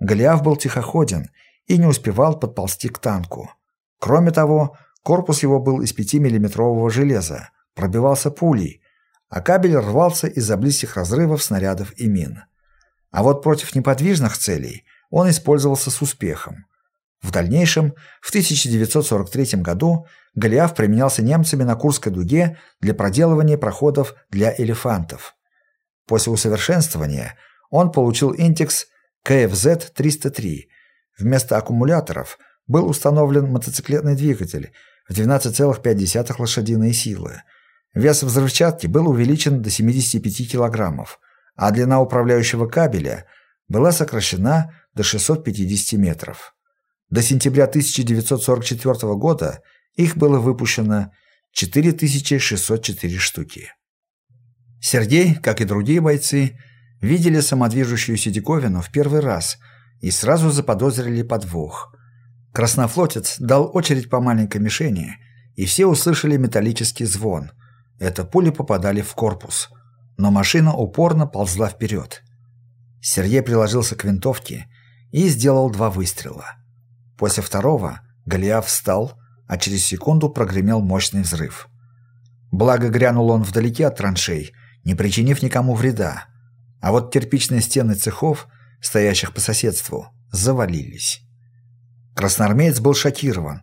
Голиаф был тихоходен и не успевал подползти к танку. Кроме того, корпус его был из 5-миллиметрового железа, пробивался пулей, а кабель рвался из-за близких разрывов снарядов и мин. А вот против неподвижных целей он использовался с успехом. В дальнейшем, в 1943 году, Голиаф применялся немцами на Курской дуге для проделывания проходов для элефантов. После усовершенствования он получил индекс КФЗ-303. Вместо аккумуляторов был установлен мотоциклетный двигатель в 12,5 лошадиные силы. Вес взрывчатки был увеличен до 75 килограммов, а длина управляющего кабеля была сокращена до 650 метров. До сентября 1944 года их было выпущено 4604 штуки. Сергей, как и другие бойцы, видели самодвижущуюся диковину в первый раз и сразу заподозрили подвох. Краснофлотец дал очередь по маленькой мишени, и все услышали металлический звон. Это пули попадали в корпус, но машина упорно ползла вперед. Сергей приложился к винтовке и сделал два выстрела – После второго Голиаф встал, а через секунду прогремел мощный взрыв. Благо грянул он вдалеке от траншей, не причинив никому вреда. А вот кирпичные стены цехов, стоящих по соседству, завалились. Красноармеец был шокирован.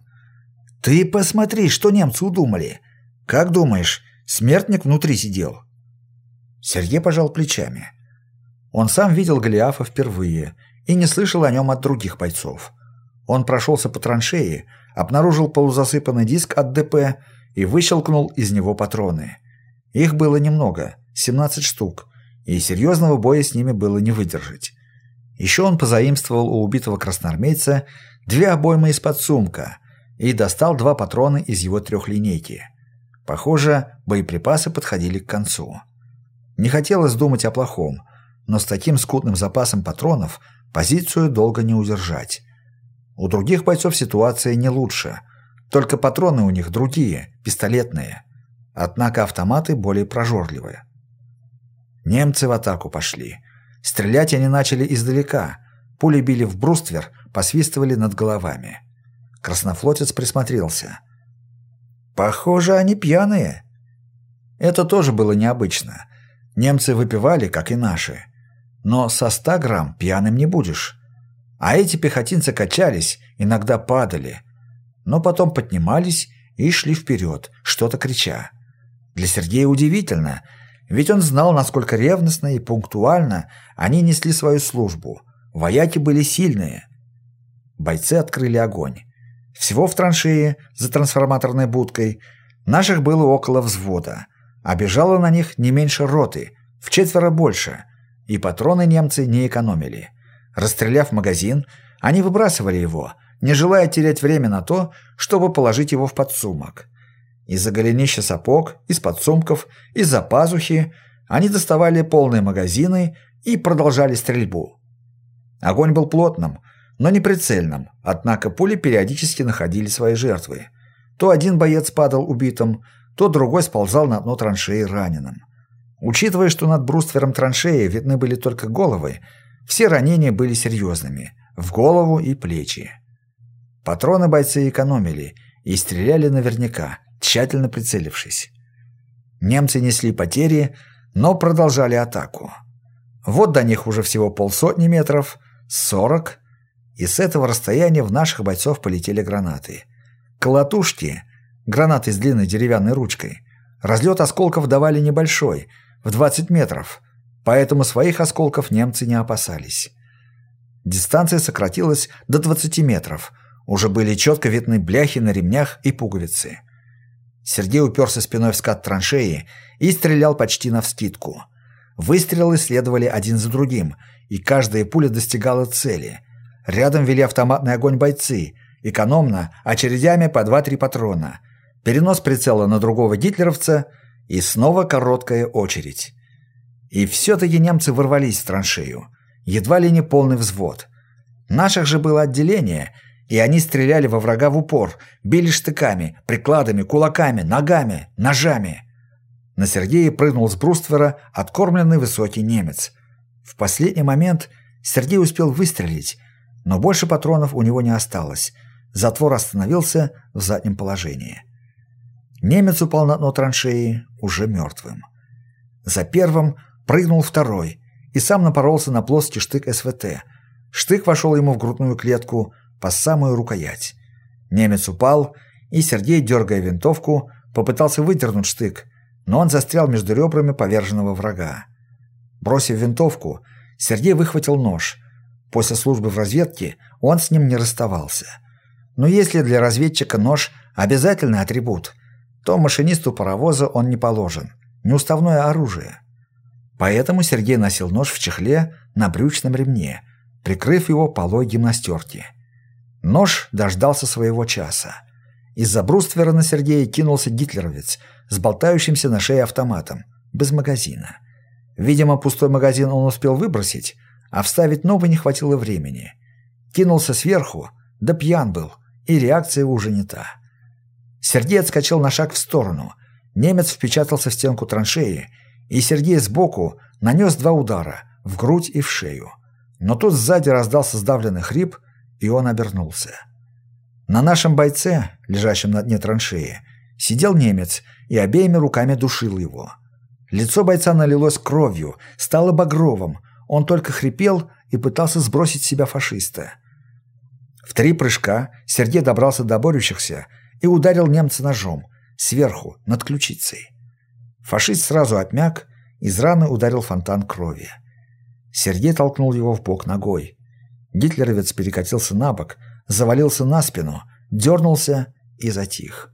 «Ты посмотри, что немцы удумали! Как думаешь, смертник внутри сидел?» Сергей пожал плечами. Он сам видел Голиафа впервые и не слышал о нем от других бойцов. Он прошелся по траншеи, обнаружил полузасыпанный диск от ДП и выщелкнул из него патроны. Их было немного, 17 штук, и серьезного боя с ними было не выдержать. Еще он позаимствовал у убитого красноармейца две обоймы из-под сумка и достал два патрона из его трехлинейки. Похоже, боеприпасы подходили к концу. Не хотелось думать о плохом, но с таким скудным запасом патронов позицию долго не удержать. У других бойцов ситуация не лучше. Только патроны у них другие, пистолетные. Однако автоматы более прожорливые. Немцы в атаку пошли. Стрелять они начали издалека. Пули били в бруствер, посвистывали над головами. Краснофлотец присмотрелся. «Похоже, они пьяные». Это тоже было необычно. Немцы выпивали, как и наши. но со 100 грамм пьяным не будешь. А эти пехотинцы качались, иногда падали, но потом поднимались и шли вперед, что-то крича. Для Сергея удивительно, ведь он знал, насколько ревностно и пунктуально они несли свою службу. Вояки были сильные. Бойцы открыли огонь. Всего в траншее за трансформаторной будкой наших было около взвода, а бежало на них не меньше роты, в четверо больше, и патроны немцы не экономили. Расстреляв магазин, они выбрасывали его, не желая терять время на то, чтобы положить его в подсумок. Из-за голенища сапог, из подсумков, из-за пазухи они доставали полные магазины и продолжали стрельбу. Огонь был плотным, но не прицельным, однако пули периодически находили свои жертвы. То один боец падал убитым, то другой сползал на дно траншеи раненым. Учитывая, что над бруствером траншеи видны были только головы, все ранения были серьезными – в голову и плечи. Патроны бойцы экономили и стреляли наверняка, тщательно прицелившись. Немцы несли потери, но продолжали атаку. Вот до них уже всего полсотни метров, сорок, и с этого расстояния в наших бойцов полетели гранаты. Колотушки, гранаты с длинной деревянной ручкой, разлет осколков давали небольшой, в 20 метров, поэтому своих осколков немцы не опасались. Дистанция сократилась до 20 метров, уже были четко видны бляхи на ремнях и пуговицы. Сергей уперся спиной в скат траншеи и стрелял почти навскидку. Выстрелы следовали один за другим, и каждая пуля достигала цели. Рядом вели автоматный огонь бойцы, экономно, очередями по 2-3 патрона. Перенос прицела на другого гитлеровца и снова короткая очередь. И все-таки немцы ворвались в траншею. Едва ли не полный взвод. Наших же было отделение — и они стреляли во врага в упор, били штыками, прикладами, кулаками, ногами, ножами. На Сергея прыгнул с бруствера откормленный высокий немец. В последний момент Сергей успел выстрелить, но больше патронов у него не осталось. Затвор остановился в заднем положении. Немец упал на дно траншеи уже мертвым. За первым прыгнул второй и сам напоролся на плоский штык СВТ. Штык вошел ему в грудную клетку, по самую рукоять. Немец упал, и Сергей, дергая винтовку, попытался выдернуть штык, но он застрял между ребрами поверженного врага. Бросив винтовку, Сергей выхватил нож. После службы в разведке он с ним не расставался. Но если для разведчика нож – обязательный атрибут, то машинисту паровоза он не положен, неуставное оружие. Поэтому Сергей носил нож в чехле на брючном ремне, прикрыв его полой гимнастерки. Нож дождался своего часа. Из-за бруствера на Сергея кинулся гитлеровец с болтающимся на шее автоматом, без магазина. Видимо, пустой магазин он успел выбросить, а вставить новый не хватило времени. Кинулся сверху, да пьян был, и реакция уже не та. Сергей отскочил на шаг в сторону. Немец впечатался в стенку траншеи, и Сергей сбоку нанес два удара, в грудь и в шею. Но тут сзади раздался сдавленный хрип – и он обернулся. На нашем бойце, лежащем на дне траншеи, сидел немец и обеими руками душил его. Лицо бойца налилось кровью, стало багровым, он только хрипел и пытался сбросить с себя фашиста. В три прыжка Сергей добрался до борющихся и ударил немца ножом, сверху, над ключицей. Фашист сразу отмяк, из раны ударил фонтан крови. Сергей толкнул его в бок ногой. Гитлеровец перекатился на бок, завалился на спину, дернулся и затих.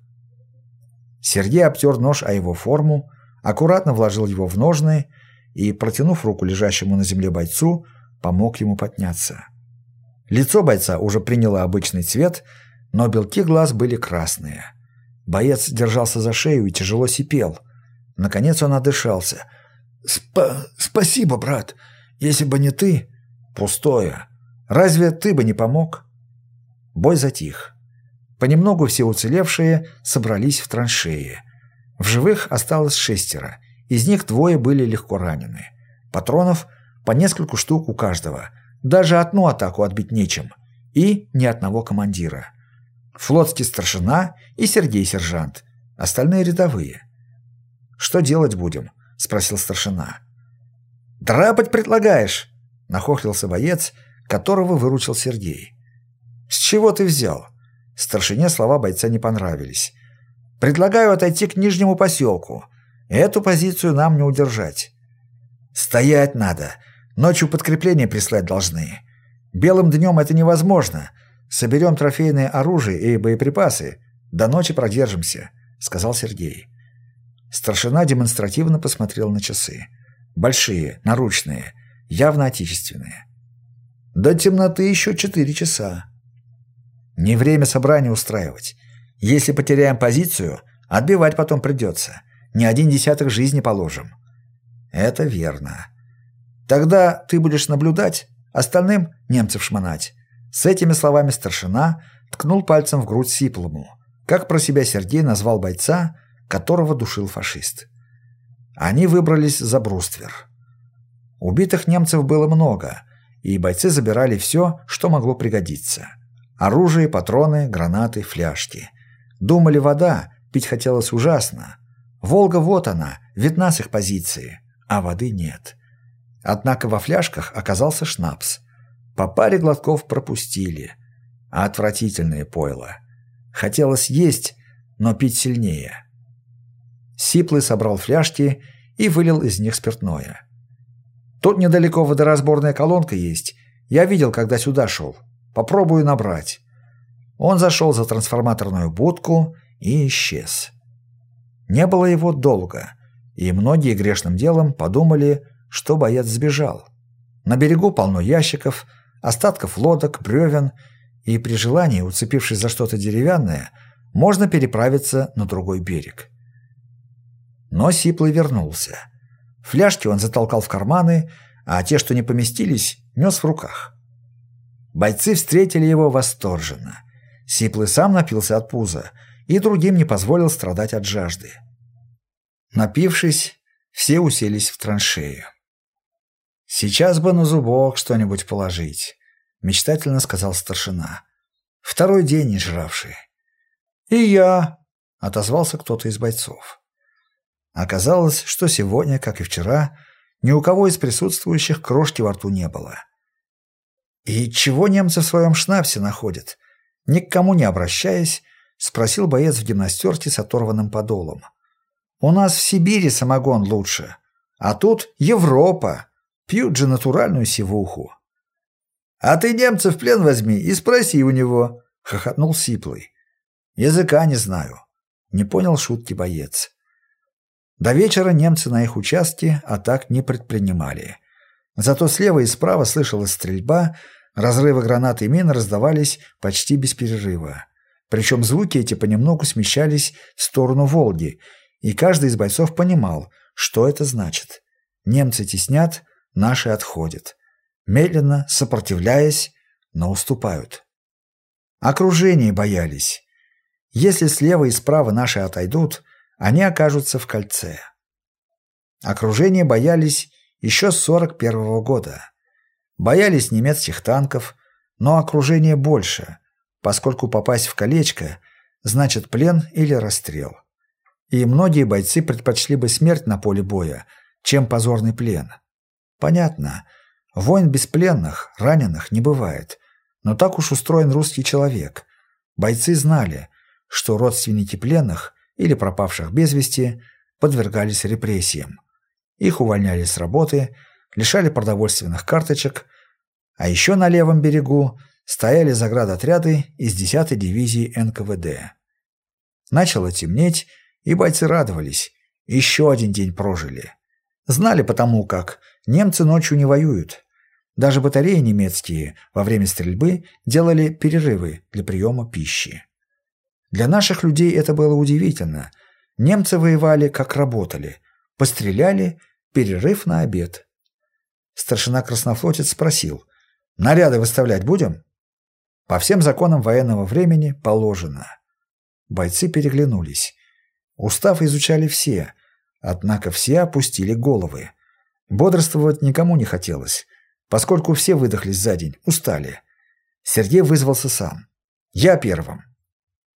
Сергей обтер нож о его форму, аккуратно вложил его в ножны и, протянув руку лежащему на земле бойцу, помог ему подняться. Лицо бойца уже приняло обычный цвет, но белки глаз были красные. Боец держался за шею и тяжело сипел. Наконец он отдышался. «Спа «Спасибо, брат. Если бы не ты...» «Пустое. Разве ты бы не помог?» Бой затих. Понемногу все уцелевшие собрались в траншеи. В живых осталось шестеро, из них двое были легко ранены. Патронов по нескольку штук у каждого, даже одну атаку отбить нечем, и ни одного командира. Флотский старшина и Сергей сержант, остальные рядовые. «Что делать будем?» – спросил старшина. «Драпать предлагаешь?» — нахохлился боец, которого выручил Сергей. «С чего ты взял?» Старшине слова бойца не понравились. «Предлагаю отойти к нижнему поселку. Эту позицию нам не удержать». «Стоять надо. Ночью подкрепление прислать должны. Белым днем это невозможно. Соберем трофейное оружие и боеприпасы. До ночи продержимся», — сказал Сергей. Старшина демонстративно посмотрел на часы. Большие, наручные, явно отечественные. До темноты еще четыре часа. Не время собрания устраивать. Если потеряем позицию, отбивать потом придется. Не один десяток жизни положим. Это верно. Тогда ты будешь наблюдать, остальным немцев шмонать. С этими словами старшина ткнул пальцем в грудь Сиплому, как про себя Сергей назвал бойца, которого душил фашист. Они выбрались за бруствер. Убитых немцев было много, и бойцы забирали все, что могло пригодиться. Оружие, патроны, гранаты, фляжки. Думали вода, пить хотелось ужасно. Волга вот она, видна с их позиции, а воды нет. Однако во фляжках оказался шнапс. По паре глотков пропустили. Отвратительное пойло. Хотелось есть, но пить сильнее. Сиплый собрал фляжки и вылил из них спиртное. «Тут недалеко водоразборная колонка есть. Я видел, когда сюда шел. Попробую набрать». Он зашел за трансформаторную будку и исчез. Не было его долго, и многие грешным делом подумали, что боец сбежал. На берегу полно ящиков, остатков лодок, бревен, и при желании, уцепившись за что-то деревянное, можно переправиться на другой берег. Но Сиплый вернулся. Фляжки он затолкал в карманы, а те, что не поместились, нес в руках. Бойцы встретили его восторженно. Сиплый сам напился от пуза и другим не позволил страдать от жажды. Напившись, все уселись в траншею. «Сейчас бы на зубок что-нибудь положить», — мечтательно сказал старшина. «Второй день не жравший». «И я», — отозвался кто-то из бойцов. Оказалось, что сегодня, как и вчера, ни у кого из присутствующих крошки во рту не было. «И чего немцы в своем шнапсе находят?» Ни к кому не обращаясь, спросил боец в гимнастерке с оторванным подолом. «У нас в Сибири самогон лучше, а тут Европа. Пьют же натуральную сивуху». «А ты немца в плен возьми и спроси у него», — хохотнул Сиплый. «Языка не знаю», — не понял шутки боец. До вечера немцы на их участке атак не предпринимали. Зато слева и справа слышалась стрельба, разрывы гранат и мин раздавались почти без перерыва. Причем звуки эти понемногу смещались в сторону Волги, и каждый из бойцов понимал, что это значит. Немцы теснят, наши отходят. Медленно, сопротивляясь, но уступают. Окружение боялись. Если слева и справа наши отойдут – они окажутся в кольце. Окружение боялись еще с 41 -го года. Боялись немецких танков, но окружение больше, поскольку попасть в колечко значит плен или расстрел. И многие бойцы предпочли бы смерть на поле боя, чем позорный плен. Понятно, войн без пленных, раненых не бывает, но так уж устроен русский человек. Бойцы знали, что родственники пленных или пропавших без вести подвергались репрессиям. Их увольняли с работы, лишали продовольственных карточек, а еще на левом берегу стояли заградотряды из 10-й дивизии НКВД. Начало темнеть, и бойцы радовались. Еще один день прожили. Знали потому как немцы ночью не воюют. Даже батареи немецкие во время стрельбы делали перерывы для приема пищи. Для наших людей это было удивительно. Немцы воевали, как работали. Постреляли, перерыв на обед. Старшина-краснофлотец спросил, «Наряды выставлять будем?» По всем законам военного времени положено. Бойцы переглянулись. Устав изучали все, однако все опустили головы. Бодрствовать никому не хотелось, поскольку все выдохлись за день, устали. Сергей вызвался сам. «Я первым».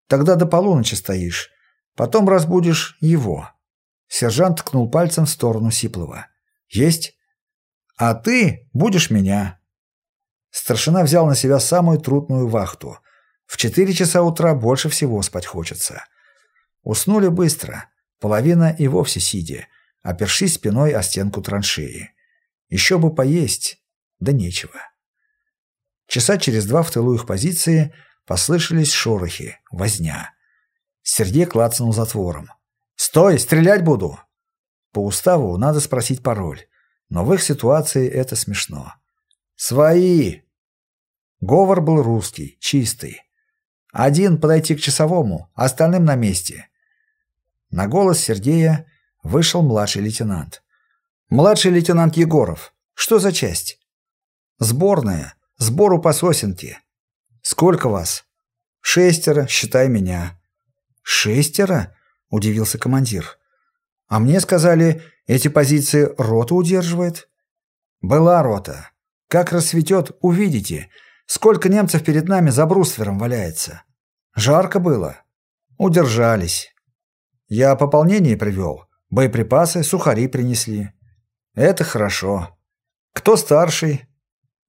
Тогда до полуночи стоишь. Потом разбудишь его». Сержант ткнул пальцем в сторону Сиплова. «Есть?» А ты будешь меня. Старшина взял на себя самую трудную вахту. В четыре часа утра больше всего спать хочется. Уснули быстро, половина и вовсе сидя, опершись спиной о стенку траншеи. Еще бы поесть, да нечего. Часа через два в тылу их позиции послышались шорохи, возня. Сергей клацнул затвором. «Стой, стрелять буду!» По уставу надо спросить пароль, но в их ситуации это смешно. «Свои!» Говор был русский, чистый. Один подойти к часовому, остальным на месте. На голос Сергея вышел младший лейтенант. «Младший лейтенант Егоров. Что за часть?» «Сборная. Сбору по сосенке». «Сколько вас?» «Шестеро, считай меня». «Шестеро?» – удивился командир. «А мне сказали, эти позиции рота удерживает?» «Была рота. Как рассветет, увидите, сколько немцев перед нами за бруствером валяется. Жарко было. Удержались. Я пополнение привел. Боеприпасы, сухари принесли. Это хорошо. Кто старший?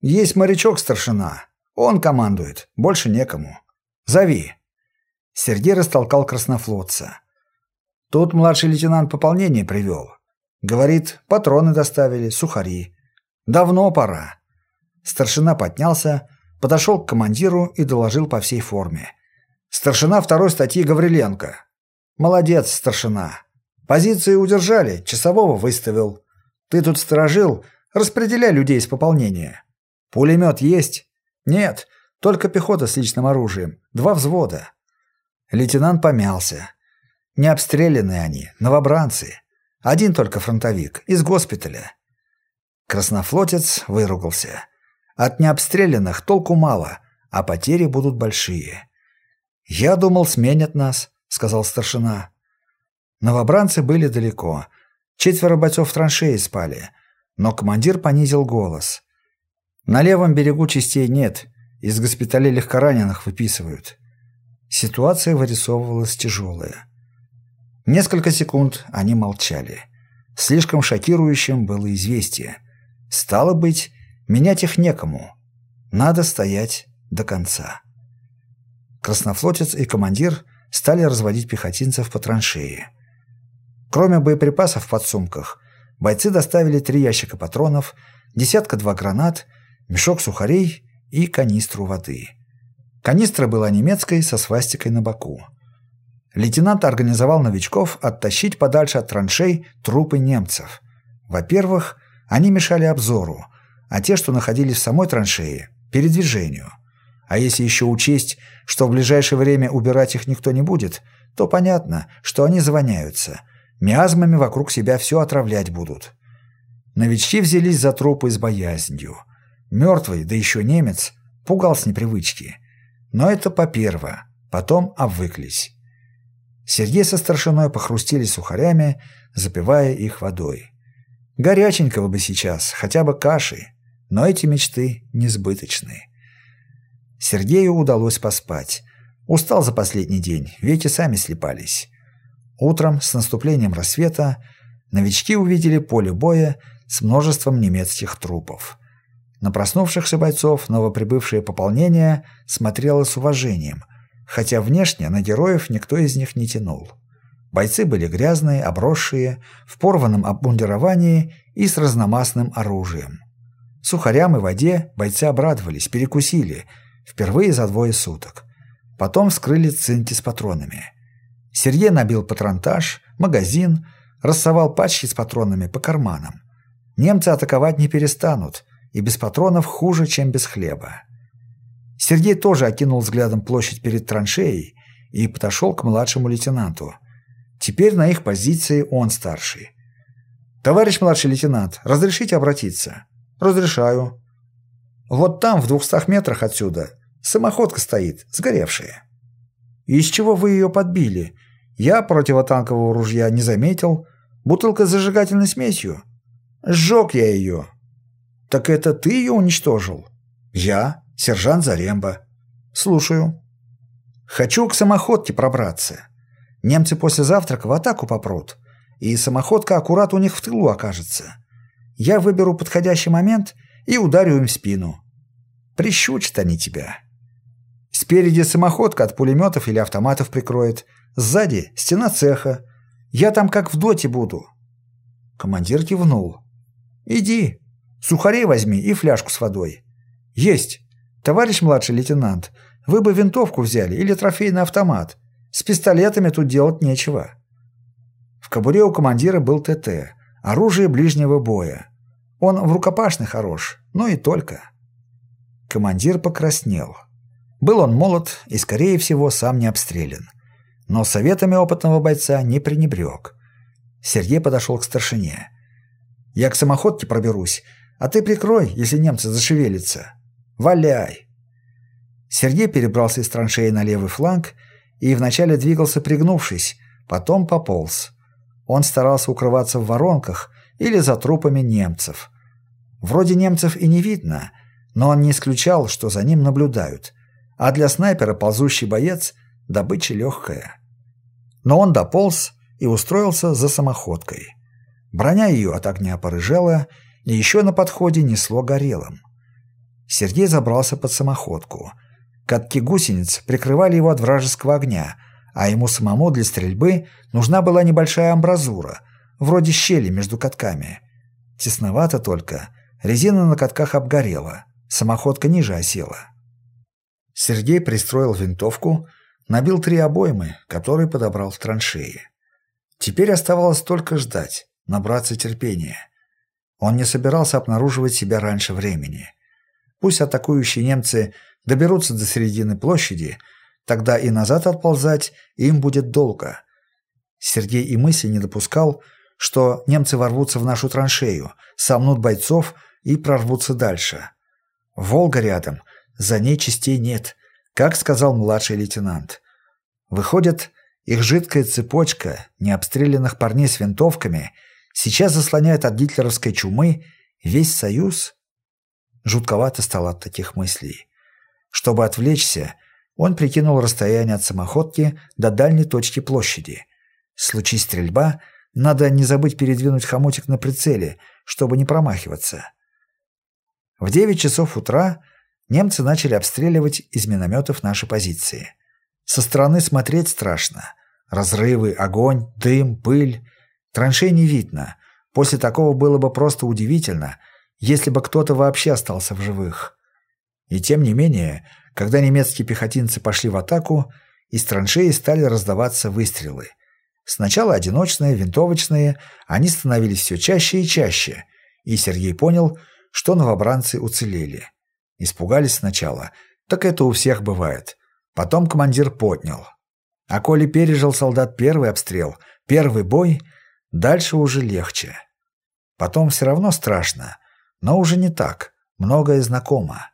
Есть морячок-старшина. Он командует. Больше некому. Зови. Сергей растолкал краснофлотца. Тут младший лейтенант пополнение привел. Говорит, патроны доставили, сухари. Давно пора. Старшина поднялся, подошел к командиру и доложил по всей форме. Старшина второй статьи Гавриленко. Молодец, старшина. Позиции удержали, часового выставил. Ты тут сторожил, распределяй людей с пополнения. Пулемет есть? Нет, только пехота с личным оружием. Два взвода. Лейтенант помялся. Не обстрелянные они, новобранцы. Один только фронтовик, из госпиталя. Краснофлотец выругался. От необстрелянных толку мало, а потери будут большие. «Я думал, сменят нас», — сказал старшина. Новобранцы были далеко. Четверо бойцов в траншеи спали. Но командир понизил голос. «На левом берегу частей нет. Из госпиталей легкораненых выписывают». Ситуация вырисовывалась тяжелая. Несколько секунд они молчали. Слишком шокирующим было известие. Стало быть, менять их некому. Надо стоять до конца. Краснофлотец и командир стали разводить пехотинцев по траншеи. Кроме боеприпасов в подсумках, бойцы доставили три ящика патронов, десятка-два гранат, мешок сухарей и канистру воды. Канистра была немецкой со свастикой на боку. Лейтенант организовал новичков оттащить подальше от траншей трупы немцев. Во-первых, они мешали обзору, а те, что находились в самой траншее – передвижению. А если еще учесть, что в ближайшее время убирать их никто не будет, то понятно, что они завоняются – Миазмами вокруг себя все отравлять будут. Новички взялись за трупы с боязнью. Мертвый, да еще немец, пугал с непривычки. Но это поперво, потом обвыклись. Сергей со старшиной похрустили сухарями, запивая их водой. Горяченького бы сейчас, хотя бы каши, но эти мечты несбыточны. Сергею удалось поспать. Устал за последний день, веки сами слепались. Утром, с наступлением рассвета, новички увидели поле боя с множеством немецких трупов. На проснувшихся бойцов новоприбывшее пополнение смотрело с уважением, хотя внешне на героев никто из них не тянул. Бойцы были грязные, обросшие, в порванном обмундировании и с разномастным оружием. Сухарям и воде бойцы обрадовались, перекусили, впервые за двое суток. Потом вскрыли цинки с патронами – Сергей набил патронтаж, магазин, рассовал пачки с патронами по карманам. Немцы атаковать не перестанут, и без патронов хуже, чем без хлеба. Сергей тоже окинул взглядом площадь перед траншеей и подошел к младшему лейтенанту. Теперь на их позиции он старший. «Товарищ младший лейтенант, разрешите обратиться?» «Разрешаю». «Вот там, в двухстах метрах отсюда, самоходка стоит, сгоревшая». «Из чего вы ее подбили?» Я противотанкового ружья не заметил. Бутылка с зажигательной смесью. Сжег я ее. Так это ты ее уничтожил? Я, сержант Заремба. Слушаю. Хочу к самоходке пробраться. Немцы после завтрака в атаку попрут, и самоходка аккурат у них в тылу окажется. Я выберу подходящий момент и ударю им в спину. Прищучат они тебя. Спереди самоходка от пулеметов или автоматов прикроет. Сзади стена цеха. Я там как в доте буду. Командир кивнул. Иди, сухарей возьми и фляжку с водой. Есть. Товарищ младший лейтенант, вы бы винтовку взяли или трофейный автомат. С пистолетами тут делать нечего. В кобуре у командира был ТТ, оружие ближнего боя. Он в рукопашный хорош, но и только. Командир покраснел. Был он молод и, скорее всего, сам не обстрелян. Но советами опытного бойца не пренебрег. Сергей подошел к старшине. «Я к самоходке проберусь, а ты прикрой, если немцы зашевелятся. Валяй!» Сергей перебрался из траншеи на левый фланг и вначале двигался пригнувшись, потом пополз. Он старался укрываться в воронках или за трупами немцев. Вроде немцев и не видно, но он не исключал, что за ним наблюдают. А для снайпера ползущий боец – добыча легкая. Но он дополз и устроился за самоходкой. Броня ее от огня порыжела, и еще на подходе несло горелым. Сергей забрался под самоходку. Катки гусениц прикрывали его от вражеского огня – а ему самому для стрельбы нужна была небольшая амбразура, вроде щели между катками. Тесновато только, резина на катках обгорела, самоходка ниже осела. Сергей пристроил винтовку, набил три обоймы, которые подобрал в траншее. Теперь оставалось только ждать, набраться терпения. Он не собирался обнаруживать себя раньше времени. Пусть атакующие немцы доберутся до середины площади – Тогда и назад отползать им будет долго. Сергей и мысли не допускал, что немцы ворвутся в нашу траншею, сомнут бойцов и прорвутся дальше. Волга рядом, за ней частей нет, как сказал младший лейтенант. Выходит, их жидкая цепочка необстрелянных парней с винтовками сейчас заслоняет от гитлеровской чумы весь Союз? Жутковато стало от таких мыслей. Чтобы отвлечься, он прикинул расстояние от самоходки до дальней точки площади. Случись стрельба, надо не забыть передвинуть хомутик на прицеле, чтобы не промахиваться. В 9 часов утра немцы начали обстреливать из минометов наши позиции. Со стороны смотреть страшно. Разрывы, огонь, дым, пыль. Траншей не видно. После такого было бы просто удивительно, если бы кто-то вообще остался в живых. И тем не менее, когда немецкие пехотинцы пошли в атаку, из траншеи стали раздаваться выстрелы. Сначала одиночные, винтовочные, они становились все чаще и чаще, и Сергей понял, что новобранцы уцелели. Испугались сначала, так это у всех бывает. Потом командир поднял. А коли пережил солдат первый обстрел, первый бой, дальше уже легче. Потом все равно страшно, но уже не так, многое знакомо.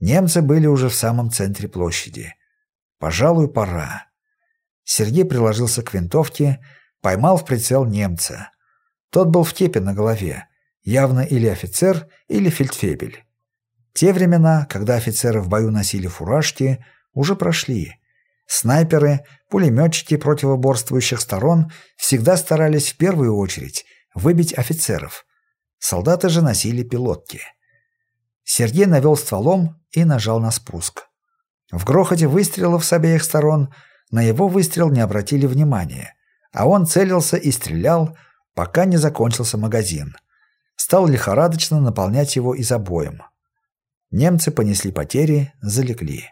Немцы были уже в самом центре площади. Пожалуй, пора. Сергей приложился к винтовке, поймал в прицел немца. Тот был в кепе на голове, явно или офицер, или фельдфебель. Те времена, когда офицеры в бою носили фуражки, уже прошли. Снайперы, пулеметчики противоборствующих сторон всегда старались в первую очередь выбить офицеров. Солдаты же носили пилотки. Сергей навел стволом и нажал на спуск. В грохоте выстрелов с обеих сторон на его выстрел не обратили внимания, а он целился и стрелял, пока не закончился магазин. Стал лихорадочно наполнять его из обоим. Немцы понесли потери, залегли.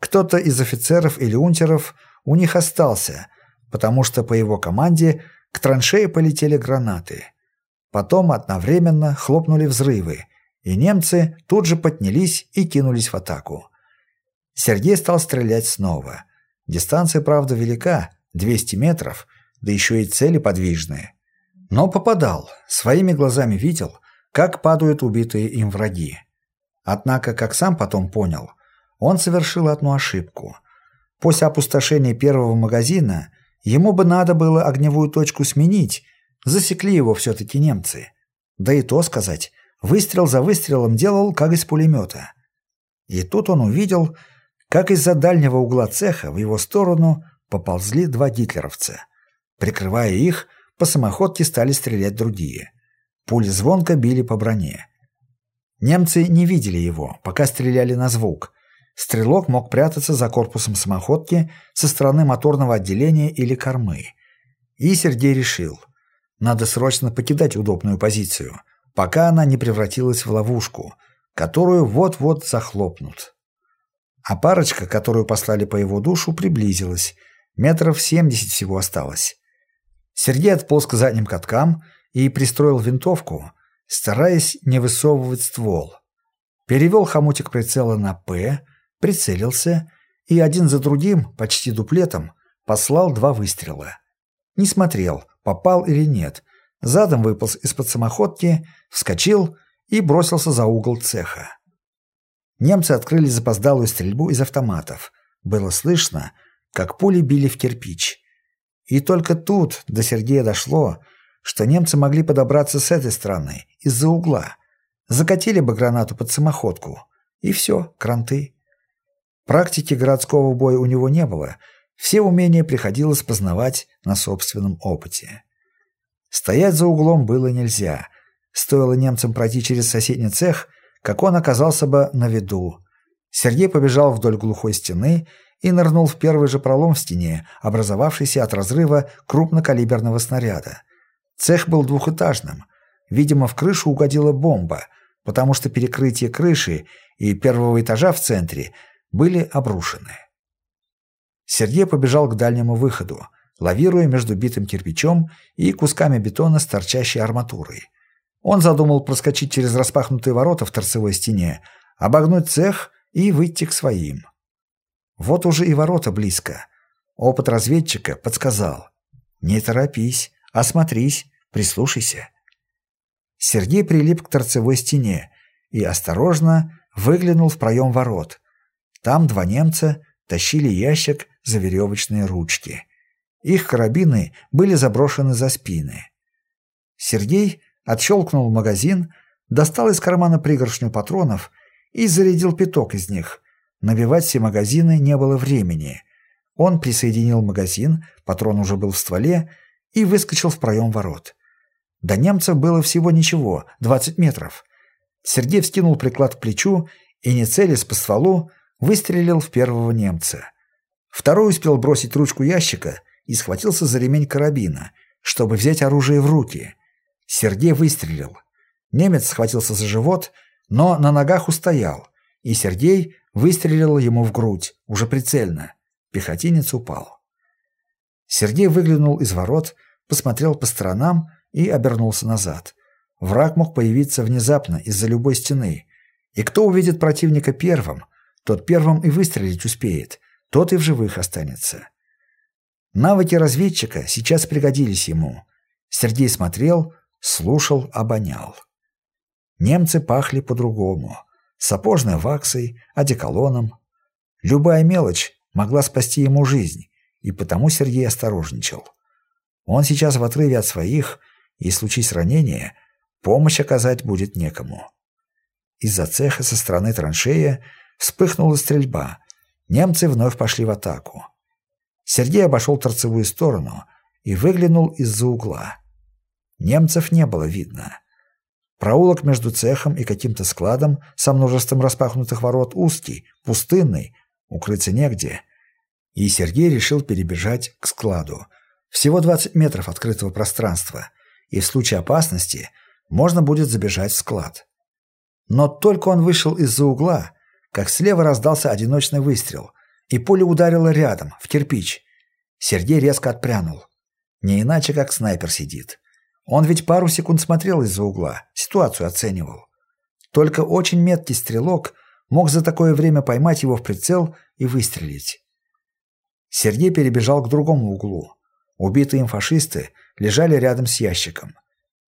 Кто-то из офицеров или унтеров у них остался, потому что по его команде к траншее полетели гранаты. Потом одновременно хлопнули взрывы – и немцы тут же поднялись и кинулись в атаку. Сергей стал стрелять снова. Дистанция, правда, велика, 200 метров, да еще и цели подвижные. Но попадал, своими глазами видел, как падают убитые им враги. Однако, как сам потом понял, он совершил одну ошибку. После опустошения первого магазина ему бы надо было огневую точку сменить, засекли его все-таки немцы. Да и то сказать, Выстрел за выстрелом делал, как из пулемета. И тут он увидел, как из-за дальнего угла цеха в его сторону поползли два гитлеровца. Прикрывая их, по самоходке стали стрелять другие. Пули звонко били по броне. Немцы не видели его, пока стреляли на звук. Стрелок мог прятаться за корпусом самоходки со стороны моторного отделения или кормы. И Сергей решил, надо срочно покидать удобную позицию, пока она не превратилась в ловушку, которую вот-вот захлопнут. А парочка, которую послали по его душу, приблизилась. Метров семьдесят всего осталось. Сергей отполз к задним каткам и пристроил винтовку, стараясь не высовывать ствол. Перевел хомутик прицела на «П», прицелился и один за другим, почти дуплетом, послал два выстрела. Не смотрел, попал или нет. Задом выполз из-под самоходки, вскочил и бросился за угол цеха. Немцы открыли запоздалую стрельбу из автоматов. Было слышно, как пули били в кирпич. И только тут до Сергея дошло, что немцы могли подобраться с этой стороны, из-за угла. Закатили бы гранату под самоходку. И все, кранты. Практики городского боя у него не было. Все умения приходилось познавать на собственном опыте. Стоять за углом было нельзя. Стоило немцам пройти через соседний цех, как он оказался бы на виду. Сергей побежал вдоль глухой стены и нырнул в первый же пролом в стене, образовавшийся от разрыва крупнокалиберного снаряда. Цех был двухэтажным. Видимо, в крышу угодила бомба, потому что перекрытие крыши и первого этажа в центре были обрушены. Сергей побежал к дальнему выходу, лавируя между битым кирпичом и кусками бетона с торчащей арматурой. Он задумал проскочить через распахнутые ворота в торцевой стене, обогнуть цех и выйти к своим. Вот уже и ворота близко. Опыт разведчика подсказал. Не торопись, осмотрись, прислушайся. Сергей прилип к торцевой стене и осторожно выглянул в проем ворот. Там два немца тащили ящик за веревочные ручки. Их карабины были заброшены за спины. Сергей отщелкнул магазин, достал из кармана пригоршню патронов и зарядил пяток из них. Набивать все магазины не было времени. Он присоединил магазин, патрон уже был в стволе, и выскочил в проем ворот. До немцев было всего ничего, 20 метров. Сергей вскинул приклад к плечу и, не целясь по стволу, выстрелил в первого немца. Второй успел бросить ручку ящика и схватился за ремень карабина, чтобы взять оружие в руки. Сергей выстрелил. Немец схватился за живот, но на ногах устоял, и Сергей выстрелил ему в грудь, уже прицельно. Пехотинец упал. Сергей выглянул из ворот, посмотрел по сторонам и обернулся назад. Враг мог появиться внезапно из-за любой стены. И кто увидит противника первым, тот первым и выстрелить успеет, тот и в живых останется. Навыки разведчика сейчас пригодились ему. Сергей смотрел, слушал, обонял. Немцы пахли по-другому. Сапожной ваксой, одеколоном. Любая мелочь могла спасти ему жизнь, и потому Сергей осторожничал. Он сейчас в отрыве от своих, и, случись ранение, помощь оказать будет некому. Из-за цеха со стороны траншея вспыхнула стрельба. Немцы вновь пошли в атаку. Сергей обошел торцевую сторону и выглянул из-за угла. Немцев не было видно. Проулок между цехом и каким-то складом со множеством распахнутых ворот узкий, пустынный, укрыться негде. И Сергей решил перебежать к складу. Всего 20 метров открытого пространства, и в случае опасности можно будет забежать в склад. Но только он вышел из-за угла, как слева раздался одиночный выстрел, и пуля ударила рядом, в кирпич. Сергей резко отпрянул. Не иначе, как снайпер сидит. Он ведь пару секунд смотрел из-за угла, ситуацию оценивал. Только очень меткий стрелок мог за такое время поймать его в прицел и выстрелить. Сергей перебежал к другому углу. Убитые им фашисты лежали рядом с ящиком.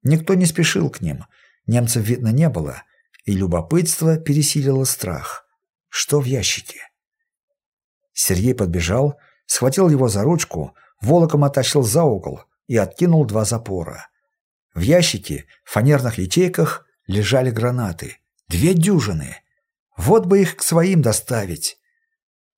Никто не спешил к ним, немцев видно не было, и любопытство пересилило страх. Что в ящике? Сергей подбежал, схватил его за ручку, волоком оттащил за угол и откинул два запора. В ящике, в фанерных ячейках, лежали гранаты. Две дюжины. Вот бы их к своим доставить.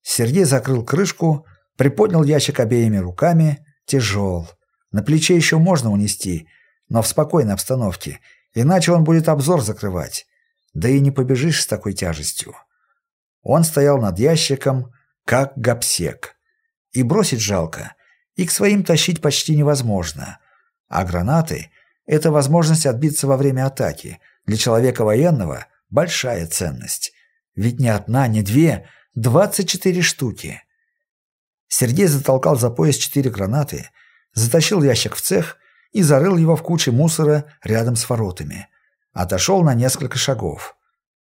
Сергей закрыл крышку, приподнял ящик обеими руками. Тяжел. На плече еще можно унести, но в спокойной обстановке. Иначе он будет обзор закрывать. Да и не побежишь с такой тяжестью. Он стоял над ящиком, как гапсек. И бросить жалко, и к своим тащить почти невозможно. А гранаты — это возможность отбиться во время атаки. Для человека военного — большая ценность. Ведь не одна, не две, двадцать четыре штуки. Сергей затолкал за пояс четыре гранаты, затащил ящик в цех и зарыл его в куче мусора рядом с воротами. Отошел на несколько шагов.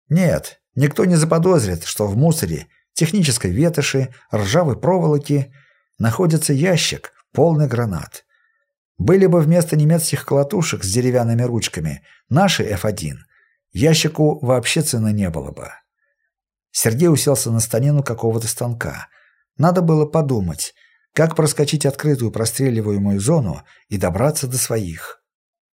Нет, никто не заподозрит, что в мусоре, технической ветоши, ржавой проволоки находится ящик, полный гранат. Были бы вместо немецких колотушек с деревянными ручками наши F1, ящику вообще цены не было бы. Сергей уселся на станину какого-то станка. Надо было подумать, как проскочить открытую простреливаемую зону и добраться до своих.